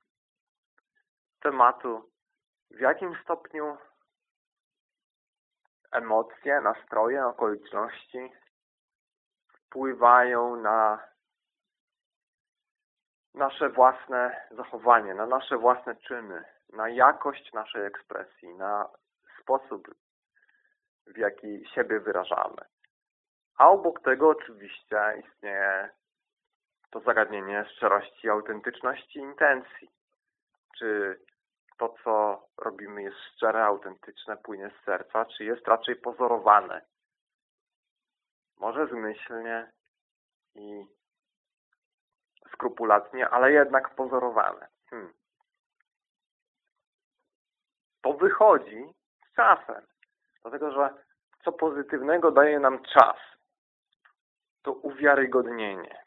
tematu, w jakim stopniu emocje, nastroje, okoliczności wpływają na nasze własne zachowanie, na nasze własne czyny, na jakość naszej ekspresji, na sposób, w jaki siebie wyrażamy. A obok tego oczywiście istnieje to zagadnienie szczerości, autentyczności intencji. Czy to, co robimy jest szczere, autentyczne, płynie z serca, czy jest raczej pozorowane. Może zmyślnie i skrupulatnie, ale jednak pozorowane. Hmm. To wychodzi z czasem. Dlatego, że co pozytywnego daje nam czas, to uwiarygodnienie.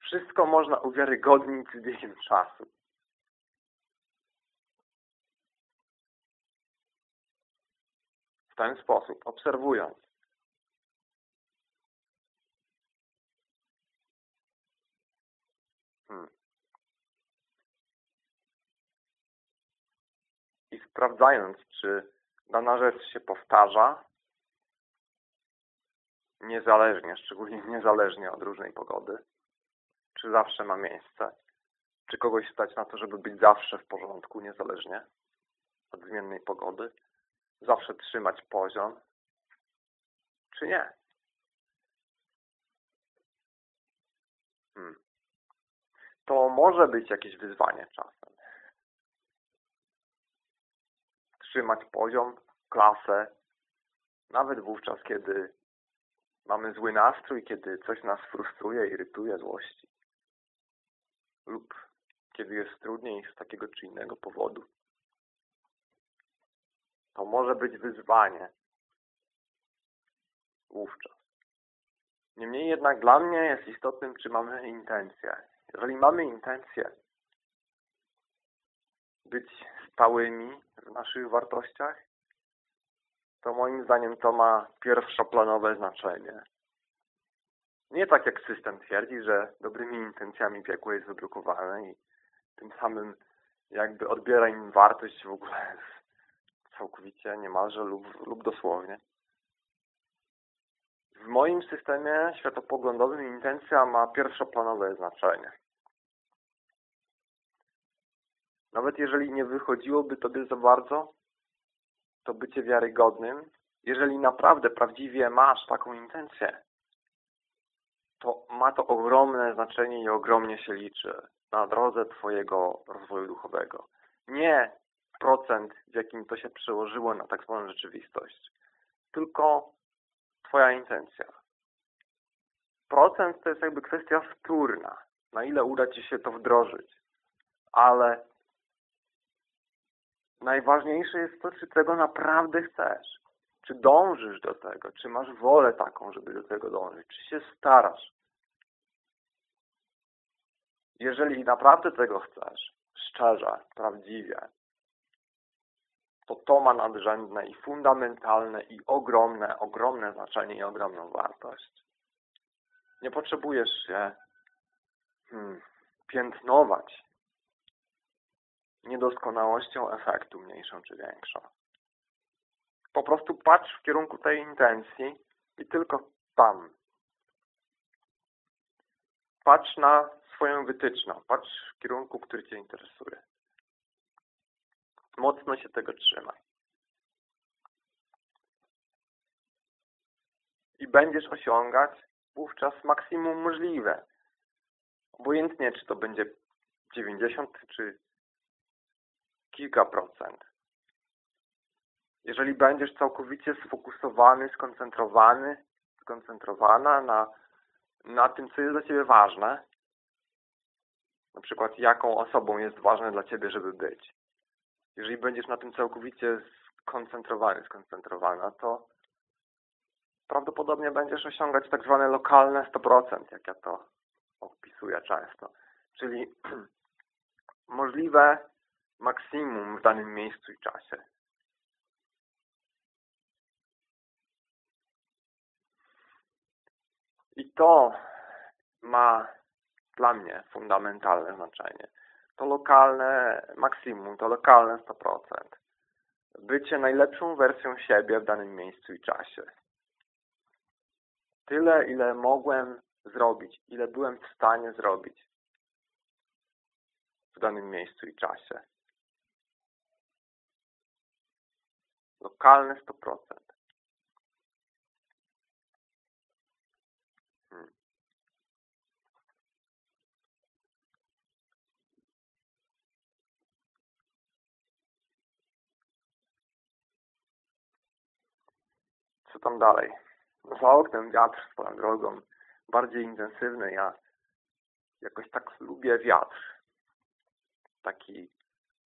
Wszystko można uwiarygodnić z biegiem czasu. W ten sposób, obserwując. Hmm. I sprawdzając, czy dana rzecz się powtarza, niezależnie, szczególnie niezależnie od różnej pogody, czy zawsze ma miejsce, czy kogoś stać na to, żeby być zawsze w porządku, niezależnie od zmiennej pogody, zawsze trzymać poziom, czy nie. Hmm. To może być jakieś wyzwanie czasem. Trzymać poziom, klasę, nawet wówczas, kiedy mamy zły nastrój, kiedy coś nas frustruje, irytuje, złości. Lub kiedy jest trudniej z takiego czy innego powodu. To może być wyzwanie wówczas. Niemniej jednak dla mnie jest istotnym, czy mamy intencję. Jeżeli mamy intencję być stałymi w naszych wartościach, to moim zdaniem to ma pierwszoplanowe znaczenie. Nie tak jak system twierdzi, że dobrymi intencjami piekło jest wybrukowane i tym samym jakby odbiera im wartość w ogóle całkowicie, niemalże lub, lub dosłownie. W moim systemie światopoglądowym intencja ma pierwszoplanowe znaczenie. Nawet jeżeli nie wychodziłoby Tobie za bardzo, to bycie wiarygodnym, jeżeli naprawdę, prawdziwie masz taką intencję, to ma to ogromne znaczenie i ogromnie się liczy na drodze Twojego rozwoju duchowego. Nie procent, w jakim to się przełożyło na tak zwaną rzeczywistość, tylko Twoja intencja. Procent to jest jakby kwestia wtórna, na ile uda Ci się to wdrożyć, ale najważniejsze jest to, czy tego naprawdę chcesz. Czy dążysz do tego? Czy masz wolę taką, żeby do tego dążyć? Czy się starasz? Jeżeli naprawdę tego chcesz, szczerze, prawdziwie, to to ma nadrzędne i fundamentalne i ogromne, ogromne znaczenie i ogromną wartość. Nie potrzebujesz się hmm, piętnować niedoskonałością efektu, mniejszą czy większą. Po prostu patrz w kierunku tej intencji i tylko tam. Patrz na swoją wytyczną, patrz w kierunku, który Cię interesuje. Mocno się tego trzymaj. I będziesz osiągać wówczas maksimum możliwe. Obojętnie, czy to będzie 90 czy kilka procent. Jeżeli będziesz całkowicie sfokusowany, skoncentrowany, skoncentrowana na, na tym, co jest dla Ciebie ważne, na przykład jaką osobą jest ważne dla Ciebie, żeby być. Jeżeli będziesz na tym całkowicie skoncentrowany, skoncentrowana, to prawdopodobnie będziesz osiągać tak zwane lokalne 100%, jak ja to opisuję często. Czyli możliwe maksimum w danym miejscu i czasie. I to ma dla mnie fundamentalne znaczenie. To lokalne maksimum, to lokalne 100%. Bycie najlepszą wersją siebie w danym miejscu i czasie. Tyle, ile mogłem zrobić, ile byłem w stanie zrobić w danym miejscu i czasie. Lokalne 100%. Hmm. Co tam dalej? Za oknem wiatr swoją drogą bardziej intensywny. Ja jakoś tak lubię wiatr. taki,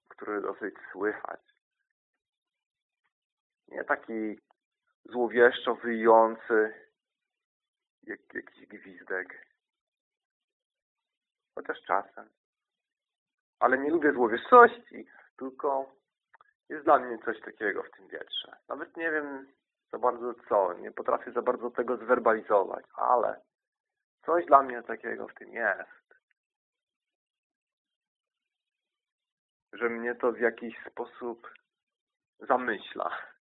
który dosyć słychać. Nie taki złowieszczo wyjący, jak jakiś gwizdek. Chociaż czasem. Ale nie lubię złowieszczości, tylko jest dla mnie coś takiego w tym wietrze. Nawet nie wiem za bardzo co, nie potrafię za bardzo tego zwerbalizować, ale coś dla mnie takiego w tym jest. Że mnie to w jakiś sposób zamyśla.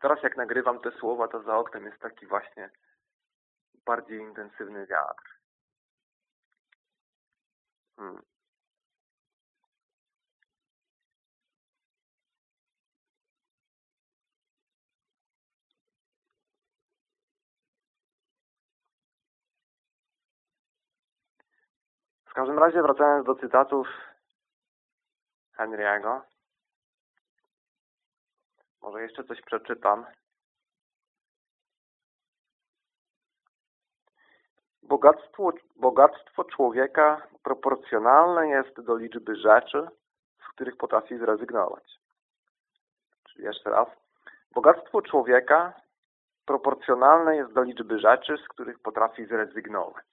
Teraz jak nagrywam te słowa, to za oknem jest taki właśnie bardziej intensywny wiatr. Hmm. W każdym razie wracając do cytatów Henry'ego, może jeszcze coś przeczytam. Bogactwo, bogactwo człowieka proporcjonalne jest do liczby rzeczy, z których potrafi zrezygnować. Czyli jeszcze raz. Bogactwo człowieka proporcjonalne jest do liczby rzeczy, z których potrafi zrezygnować.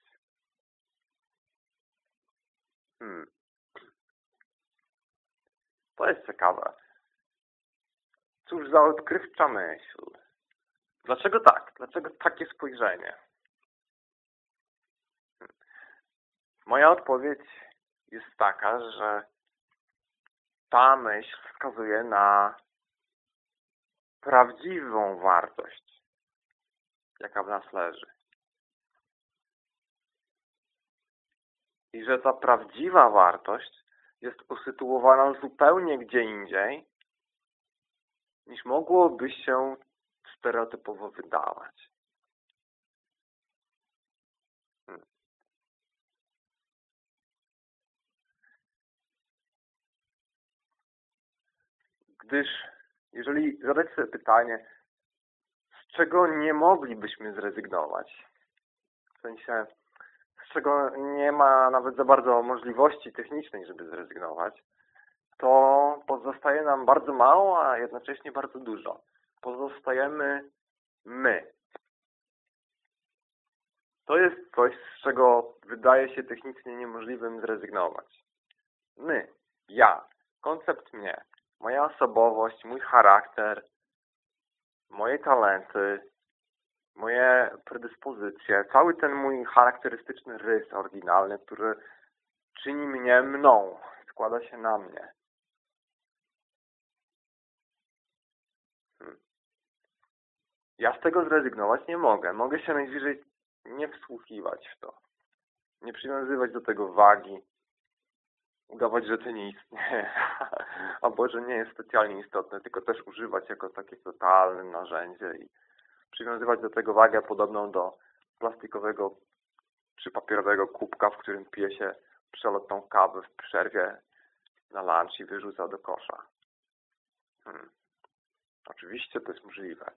Hmm. To jest ciekawe. Cóż za odkrywcza myśl. Dlaczego tak? Dlaczego takie spojrzenie? Hmm. Moja odpowiedź jest taka, że ta myśl wskazuje na prawdziwą wartość, jaka w nas leży. I że ta prawdziwa wartość jest usytuowana zupełnie gdzie indziej, niż mogłoby się stereotypowo wydawać. Hmm. Gdyż, jeżeli zadać sobie pytanie, z czego nie moglibyśmy zrezygnować, w sensie, z czego nie ma nawet za bardzo możliwości technicznej, żeby zrezygnować, to pozostaje nam bardzo mało, a jednocześnie bardzo dużo. Pozostajemy my. To jest coś, z czego wydaje się technicznie niemożliwym zrezygnować. My, ja, koncept mnie, moja osobowość, mój charakter, moje talenty, moje predyspozycje, cały ten mój charakterystyczny rys oryginalny, który czyni mnie mną, składa się na mnie. Ja z tego zrezygnować nie mogę. Mogę się najwyżej nie wsłuchiwać w to. Nie przywiązywać do tego wagi. Udawać, że to nie istnieje. Albo, że nie jest specjalnie istotne, tylko też używać jako takie totalne narzędzie i przywiązywać do tego wagę podobną do plastikowego czy papierowego kubka, w którym pije się przelotną kawę w przerwie na lunch i wyrzuca do kosza. Hmm. Oczywiście to jest możliwe.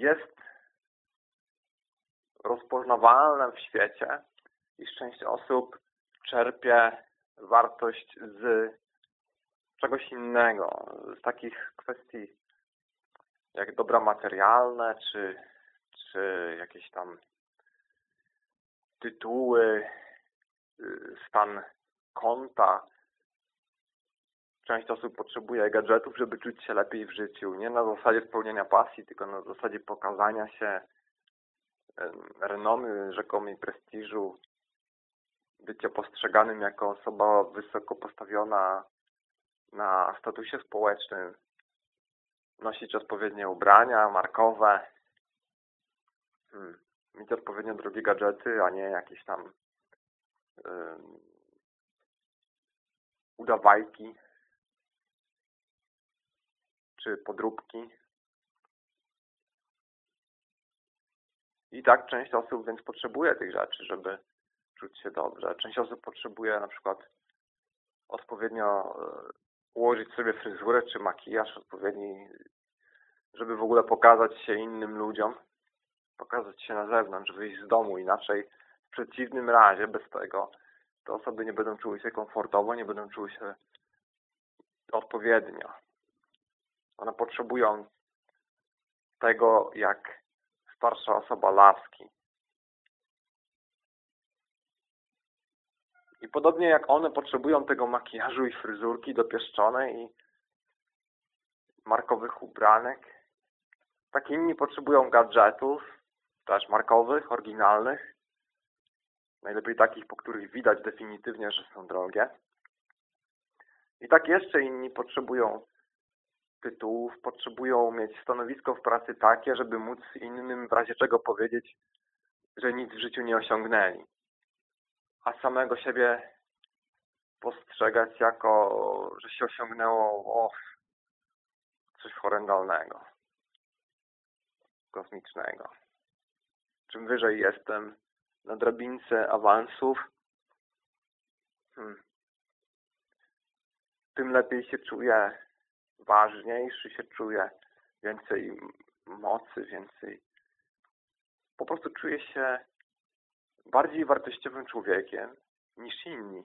Jest rozpoznawalne w świecie, iż część osób czerpie wartość z czegoś innego, z takich kwestii jak dobra materialne, czy, czy jakieś tam tytuły, y, stan konta, Część osób potrzebuje gadżetów, żeby czuć się lepiej w życiu. Nie na zasadzie spełnienia pasji, tylko na zasadzie pokazania się renomy, rzekomej prestiżu, bycia postrzeganym jako osoba wysoko postawiona na statusie społecznym, nosić odpowiednie ubrania markowe, hmm. mieć odpowiednio drogie gadżety, a nie jakieś tam udawajki czy podróbki. I tak część osób więc potrzebuje tych rzeczy, żeby czuć się dobrze. Część osób potrzebuje na przykład odpowiednio e, ułożyć sobie fryzurę czy makijaż odpowiedni, żeby w ogóle pokazać się innym ludziom. pokazać się na zewnątrz, wyjść z domu, inaczej w przeciwnym razie bez tego te osoby nie będą czuły się komfortowo, nie będą czuły się odpowiednio. One potrzebują tego, jak starsza osoba laski. I podobnie jak one potrzebują tego makijażu i fryzurki dopieszczonej i markowych ubranek, tak inni potrzebują gadżetów, też markowych, oryginalnych, najlepiej takich, po których widać definitywnie, że są drogie. I tak jeszcze inni potrzebują tytułów, potrzebują mieć stanowisko w pracy takie, żeby móc innym w razie czego powiedzieć, że nic w życiu nie osiągnęli. A samego siebie postrzegać jako, że się osiągnęło o, coś horrendalnego, kosmicznego. Czym wyżej jestem na drabince awansów, hmm, tym lepiej się czuję ważniejszy się czuję, więcej mocy, więcej. Po prostu czuję się bardziej wartościowym człowiekiem niż inni.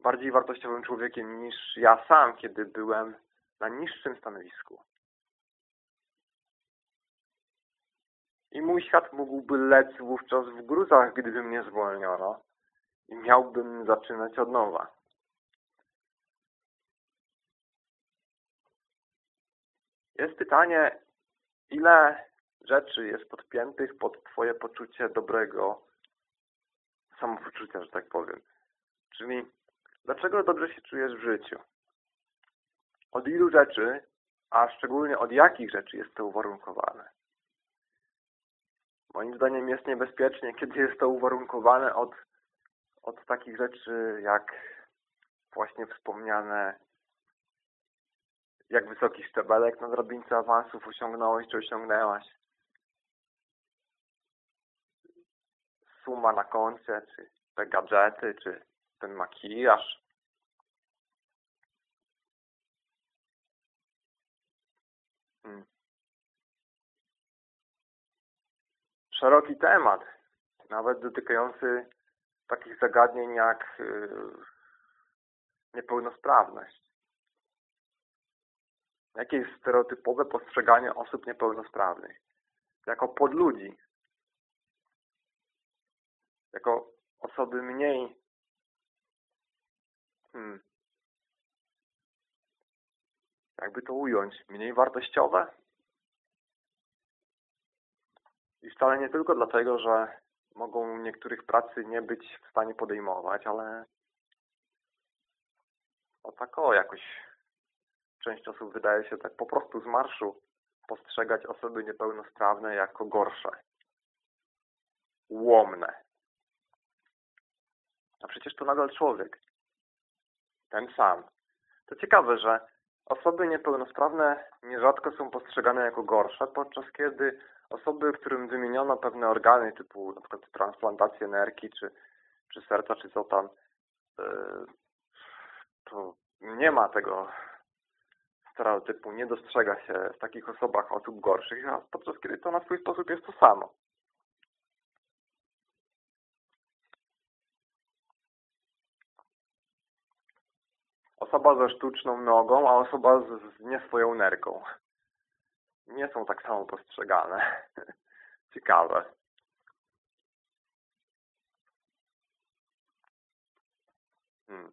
Bardziej wartościowym człowiekiem niż ja sam, kiedy byłem na niższym stanowisku. I mój świat mógłby lec wówczas w gruzach, gdyby mnie zwolniono i miałbym zaczynać od nowa. Jest pytanie, ile rzeczy jest podpiętych pod Twoje poczucie dobrego samopoczucia, że tak powiem. Czyli dlaczego dobrze się czujesz w życiu? Od ilu rzeczy, a szczególnie od jakich rzeczy jest to uwarunkowane? Moim zdaniem jest niebezpiecznie, kiedy jest to uwarunkowane od, od takich rzeczy jak właśnie wspomniane jak wysoki szczebelek na drabince awansów osiągnąłeś czy osiągnęłaś. Suma na koncie, czy te gadżety, czy ten makijaż. Hmm. Szeroki temat, nawet dotykający takich zagadnień jak yy, niepełnosprawność. Jakie jest stereotypowe postrzeganie osób niepełnosprawnych? Jako podludzi. Jako osoby mniej hmm, jakby to ująć, mniej wartościowe? I wcale nie tylko dlatego, że mogą niektórych pracy nie być w stanie podejmować, ale o tak o, jakoś część osób wydaje się tak po prostu z marszu postrzegać osoby niepełnosprawne jako gorsze. Łomne. A przecież to nadal człowiek. Ten sam. To ciekawe, że osoby niepełnosprawne nierzadko są postrzegane jako gorsze, podczas kiedy osoby, którym wymieniono pewne organy typu przykład transplantację nerki, czy, czy serca, czy co tam, yy, to nie ma tego stereotypu nie dostrzega się w takich osobach osób gorszych, podczas kiedy to na swój sposób jest to samo. Osoba ze sztuczną nogą, a osoba z, z nie swoją nerką. Nie są tak samo postrzegane. Ciekawe. Hmm.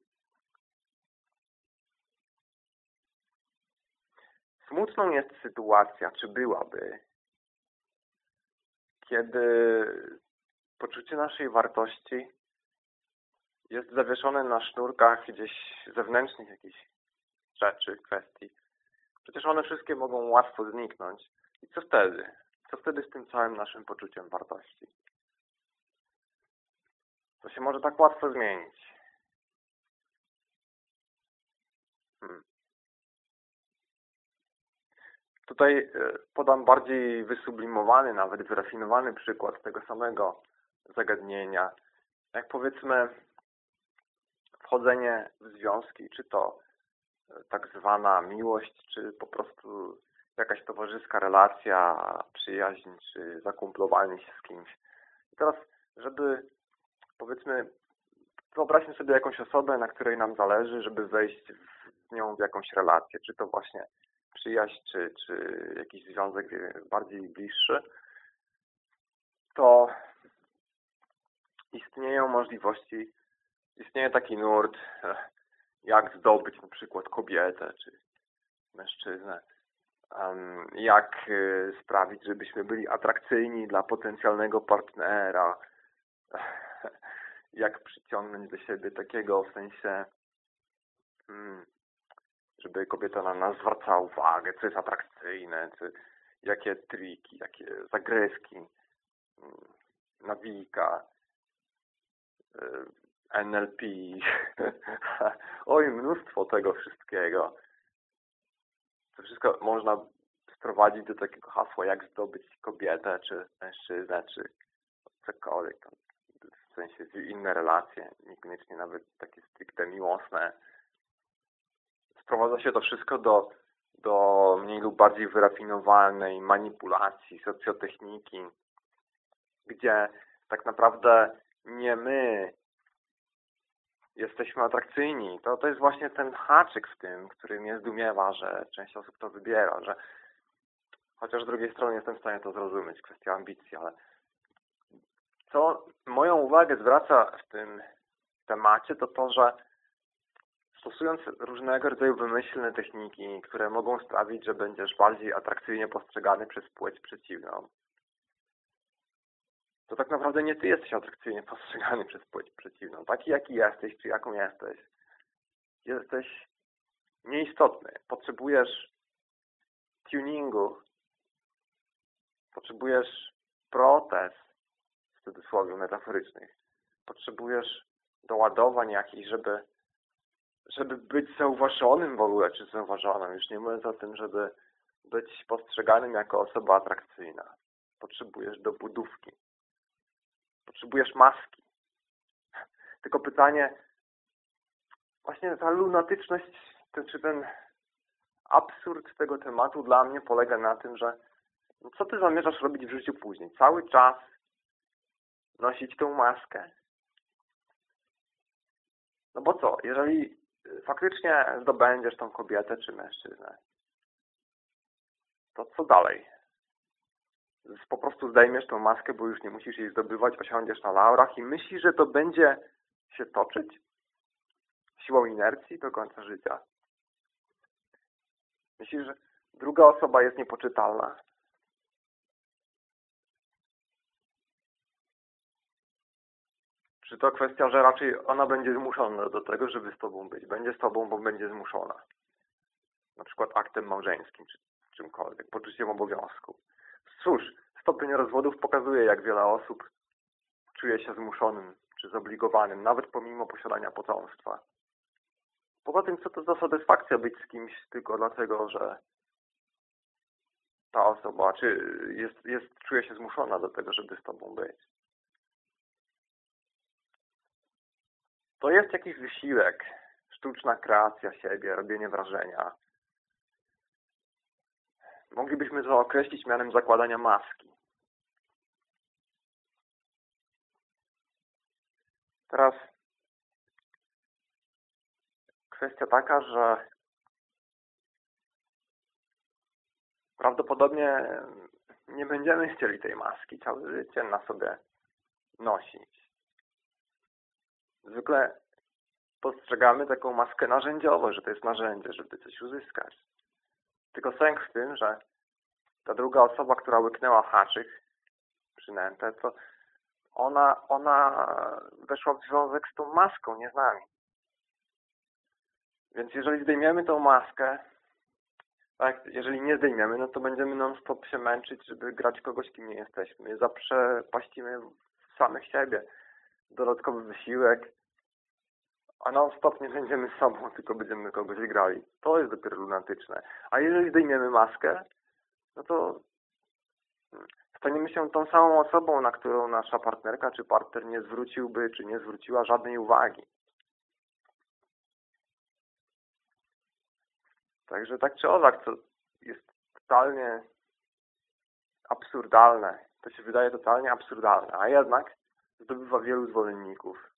Smutną jest sytuacja, czy byłaby, kiedy poczucie naszej wartości jest zawieszone na sznurkach gdzieś zewnętrznych jakichś rzeczy, kwestii. Przecież one wszystkie mogą łatwo zniknąć. I co wtedy? Co wtedy z tym całym naszym poczuciem wartości? To się może tak łatwo zmienić. Hmm. Tutaj e, podam bardziej wysublimowany, nawet wyrafinowany przykład tego samego zagadnienia. Jak powiedzmy wchodzenie w związki, czy to e, tak zwana miłość, czy po prostu jakaś towarzyska relacja, przyjaźń, czy zakumplowanie się z kimś. I teraz, żeby powiedzmy, wyobraźmy sobie jakąś osobę, na której nam zależy, żeby wejść z nią w jakąś relację, czy to właśnie przyjaźń, czy, czy jakiś związek bardziej bliższy, to istnieją możliwości, istnieje taki nurt, jak zdobyć na przykład kobietę, czy mężczyznę, jak y, sprawić, żebyśmy byli atrakcyjni dla potencjalnego partnera, jak przyciągnąć do siebie takiego w sensie, mm, żeby kobieta na nas zwracała uwagę, co jest atrakcyjne, czy jakie triki, jakie zagrywki, mm, nawika, y, NLP, oj, mnóstwo tego wszystkiego. To wszystko można sprowadzić do takiego hasła, jak zdobyć kobietę, czy mężczyznę, czy cokolwiek. W sensie inne relacje, niekoniecznie nawet takie stricte miłosne. Sprowadza się to wszystko do, do mniej lub bardziej wyrafinowanej manipulacji, socjotechniki, gdzie tak naprawdę nie my jesteśmy atrakcyjni. To, to jest właśnie ten haczyk w tym, który mnie zdumiewa, że część osób to wybiera, że chociaż z drugiej strony jestem w stanie to zrozumieć, kwestia ambicji, ale co moją uwagę zwraca w tym temacie, to to, że stosując różnego rodzaju wymyślne techniki, które mogą sprawić, że będziesz bardziej atrakcyjnie postrzegany przez płeć przeciwną, to tak naprawdę nie ty jesteś atrakcyjnie postrzegany przez płeć przeciwną. Taki jaki jesteś, czy jaką jesteś, jesteś nieistotny. Potrzebujesz tuningu, potrzebujesz protez, w cudzysłowie metaforycznych. Potrzebujesz doładowań jakichś, żeby, żeby być zauważonym w ogóle, czy zauważonym. Już nie mówiąc o tym, żeby być postrzeganym jako osoba atrakcyjna. Potrzebujesz dobudówki. Potrzebujesz maski. Tylko pytanie, właśnie ta lunatyczność, czy ten absurd tego tematu dla mnie polega na tym, że no co ty zamierzasz robić w życiu później? Cały czas nosić tą maskę. No bo co, jeżeli faktycznie zdobędziesz tą kobietę czy mężczyznę, to co dalej? po prostu zdejmiesz tą maskę, bo już nie musisz jej zdobywać, osiądziesz na laurach i myślisz, że to będzie się toczyć siłą inercji do końca życia. Myślisz, że druga osoba jest niepoczytalna. Czy to kwestia, że raczej ona będzie zmuszona do tego, żeby z Tobą być. Będzie z Tobą, bo będzie zmuszona. Na przykład aktem małżeńskim, czy czymkolwiek, poczuciem obowiązku. Cóż, stopień rozwodów pokazuje, jak wiele osób czuje się zmuszonym czy zobligowanym, nawet pomimo posiadania potomstwa. Poza tym, co to za satysfakcja być z kimś tylko dlatego, że ta osoba czy jest, jest, czuje się zmuszona do tego, żeby z Tobą być. To jest jakiś wysiłek, sztuczna kreacja siebie, robienie wrażenia, Moglibyśmy to określić mianem zakładania maski. Teraz kwestia taka, że prawdopodobnie nie będziemy chcieli tej maski całe życie na sobie nosić. Zwykle postrzegamy taką maskę narzędziowo, że to jest narzędzie, żeby coś uzyskać. Tylko sęk w tym, że ta druga osoba, która łyknęła haczyk przynętę, to ona, ona weszła w związek z tą maską, nie z nami. Więc jeżeli zdejmiemy tą maskę, tak, jeżeli nie zdejmiemy, no to będziemy non-stop się męczyć, żeby grać kogoś, kim nie jesteśmy. Zaprzepaścimy samych siebie. Dodatkowy wysiłek, a non-stop nie będziemy sobą, tylko będziemy kogoś grali. To jest dopiero lunatyczne. A jeżeli zdejmiemy maskę, no to staniemy się tą samą osobą, na którą nasza partnerka czy partner nie zwróciłby, czy nie zwróciła żadnej uwagi. Także tak czy owak, to jest totalnie absurdalne. To się wydaje totalnie absurdalne, a jednak zdobywa wielu zwolenników.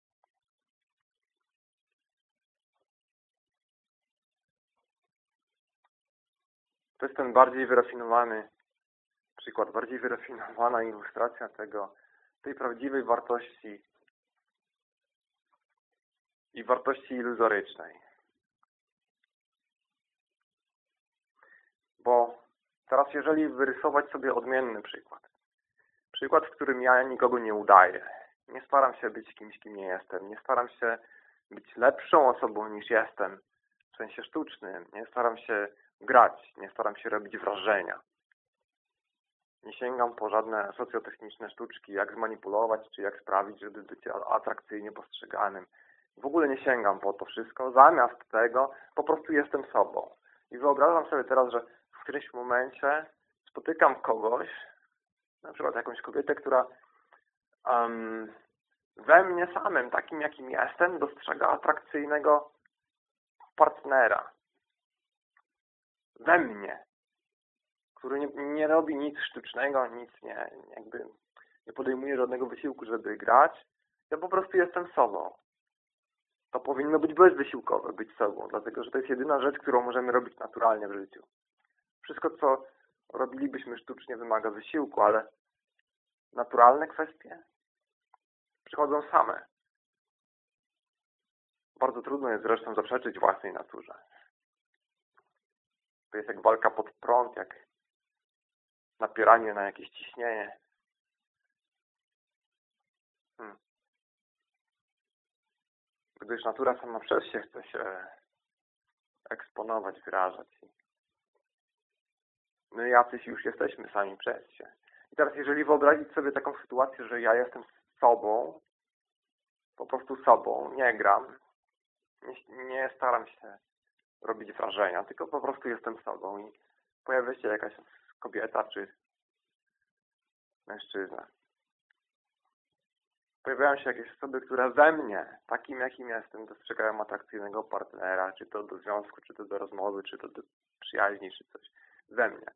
To jest ten bardziej wyrafinowany przykład, bardziej wyrafinowana ilustracja tego, tej prawdziwej wartości i wartości iluzorycznej. Bo teraz jeżeli wyrysować sobie odmienny przykład, przykład, w którym ja nikogo nie udaję, nie staram się być kimś, kim nie jestem, nie staram się być lepszą osobą niż jestem, w sensie sztucznym, nie staram się grać, nie staram się robić wrażenia. Nie sięgam po żadne socjotechniczne sztuczki, jak zmanipulować, czy jak sprawić, żeby być atrakcyjnie postrzeganym. W ogóle nie sięgam po to wszystko. Zamiast tego po prostu jestem sobą. I wyobrażam sobie teraz, że w którymś momencie spotykam kogoś, na przykład jakąś kobietę, która um, we mnie samym, takim jakim jestem, dostrzega atrakcyjnego partnera. We mnie. Który nie, nie robi nic sztucznego, nic nie, jakby nie podejmuje żadnego wysiłku, żeby grać. Ja po prostu jestem sobą. To powinno być bezwysiłkowe, być sobą, dlatego że to jest jedyna rzecz, którą możemy robić naturalnie w życiu. Wszystko, co robilibyśmy sztucznie, wymaga wysiłku, ale naturalne kwestie przychodzą same. Bardzo trudno jest zresztą zaprzeczyć własnej naturze. To jest jak walka pod prąd, jak napieranie na jakieś ciśnienie. Hmm. Gdyż natura sama przez się chce się eksponować, wyrażać. My jacyś już jesteśmy sami przez się. I teraz jeżeli wyobrazić sobie taką sytuację, że ja jestem sobą, po prostu sobą, nie gram, nie, nie staram się robić wrażenia, tylko po prostu jestem sobą i pojawia się jakaś kobieta czy mężczyzna. Pojawiają się jakieś osoby, które we mnie, takim jakim jestem, dostrzegają atrakcyjnego partnera, czy to do związku, czy to do rozmowy, czy to do przyjaźni, czy coś. We mnie.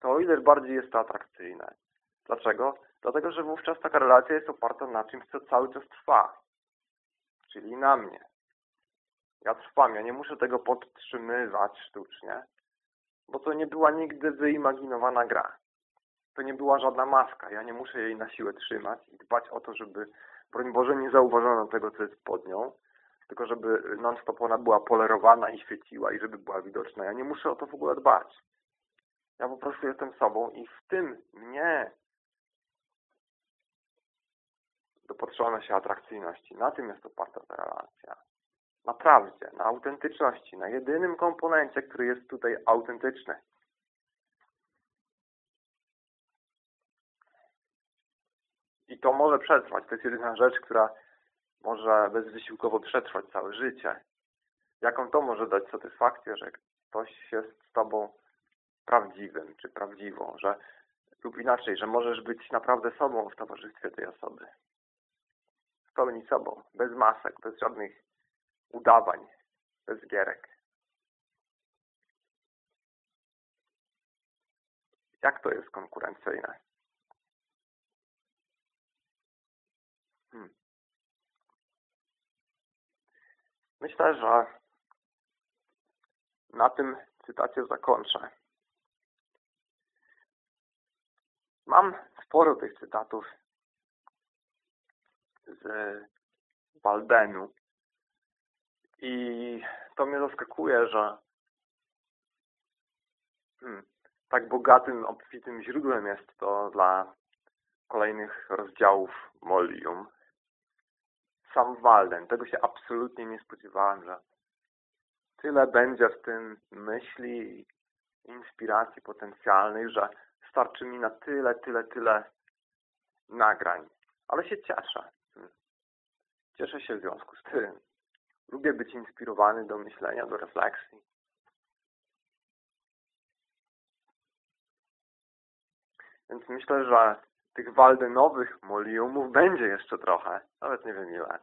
To o ile bardziej jest to atrakcyjne. Dlaczego? Dlatego, że wówczas taka relacja jest oparta na czymś, co cały czas trwa. Czyli na mnie. Ja trwam, ja nie muszę tego podtrzymywać sztucznie, bo to nie była nigdy wyimaginowana gra. To nie była żadna maska. Ja nie muszę jej na siłę trzymać i dbać o to, żeby, broń Boże, nie zauważono tego, co jest pod nią, tylko żeby non-stop ona była polerowana i świeciła i żeby była widoczna. Ja nie muszę o to w ogóle dbać. Ja po prostu jestem sobą i w tym mnie dopatrzona się atrakcyjności. Na tym jest oparta ta relacja. Na prawdzie, na autentyczności, na jedynym komponencie, który jest tutaj autentyczny. I to może przetrwać. To jest jedyna rzecz, która może bezwysiłkowo przetrwać całe życie. Jaką to może dać satysfakcję, że ktoś jest z Tobą prawdziwym, czy prawdziwą, że lub inaczej, że możesz być naprawdę sobą w towarzystwie tej osoby pełni sobą, bez masek, bez żadnych udawań, bez gierek. Jak to jest konkurencyjne? Hmm. Myślę, że na tym cytacie zakończę. Mam sporo tych cytatów z Baldenu. I to mnie zaskakuje, że hmm, tak bogatym, obfitym źródłem jest to dla kolejnych rozdziałów Molium. Sam Walden. Tego się absolutnie nie spodziewałem, że tyle będzie w tym myśli inspiracji potencjalnej, że starczy mi na tyle, tyle, tyle nagrań. Ale się cieszę. Cieszę się w związku z tym. Lubię być inspirowany do myślenia, do refleksji. Więc myślę, że tych waldenowych moliumów będzie jeszcze trochę. Nawet nie wiem ile.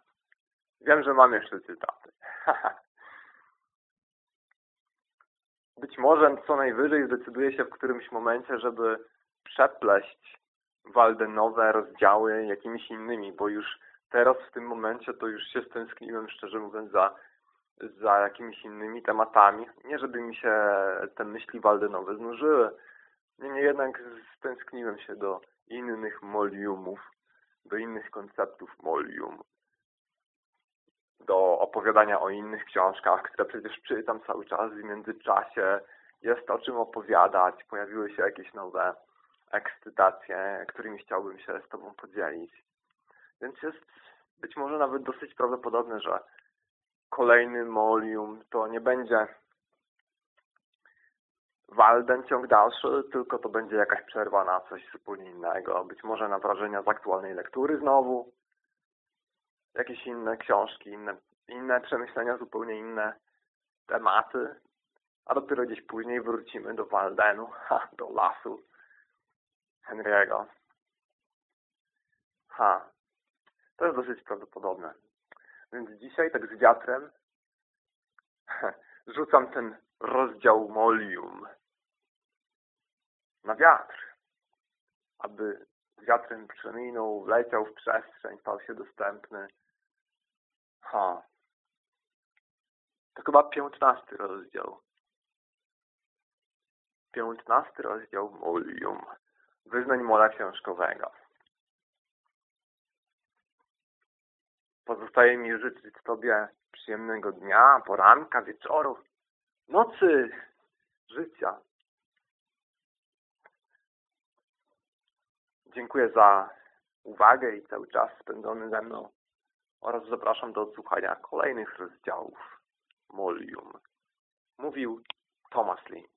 Wiem, że mam jeszcze cytaty. być może co najwyżej zdecyduje się w którymś momencie, żeby przepleść Waldenowe rozdziały jakimiś innymi, bo już teraz w tym momencie to już się stęskniłem, szczerze mówiąc, za, za jakimiś innymi tematami. Nie, żeby mi się te myśli Waldenowe znużyły. Niemniej jednak stęskniłem się do innych moliumów, do innych konceptów molium, do opowiadania o innych książkach, które przecież czytam cały czas w międzyczasie. Jest o czym opowiadać, pojawiły się jakieś nowe ekscytacje, którymi chciałbym się z Tobą podzielić. Więc jest być może nawet dosyć prawdopodobne, że kolejny molium to nie będzie Walden ciąg dalszy, tylko to będzie jakaś przerwa na coś zupełnie innego. Być może na wrażenia z aktualnej lektury znowu, jakieś inne książki, inne, inne przemyślenia, zupełnie inne tematy, a dopiero gdzieś później wrócimy do Waldenu, ha, do lasu Henry'ego. Ha, to jest dosyć prawdopodobne. Więc dzisiaj tak z wiatrem rzucam ten rozdział molium na wiatr, aby wiatrem przeminął, wleciał w przestrzeń, stał się dostępny. Ha. To chyba piętnasty rozdział. Piętnasty rozdział Molium. Wyznań mola książkowego. Pozostaje mi życzyć Tobie przyjemnego dnia, poranka, wieczoru, nocy, życia. Dziękuję za uwagę i cały czas spędzony ze mną oraz zapraszam do odsłuchania kolejnych rozdziałów Molium. Mówił Thomas Lee.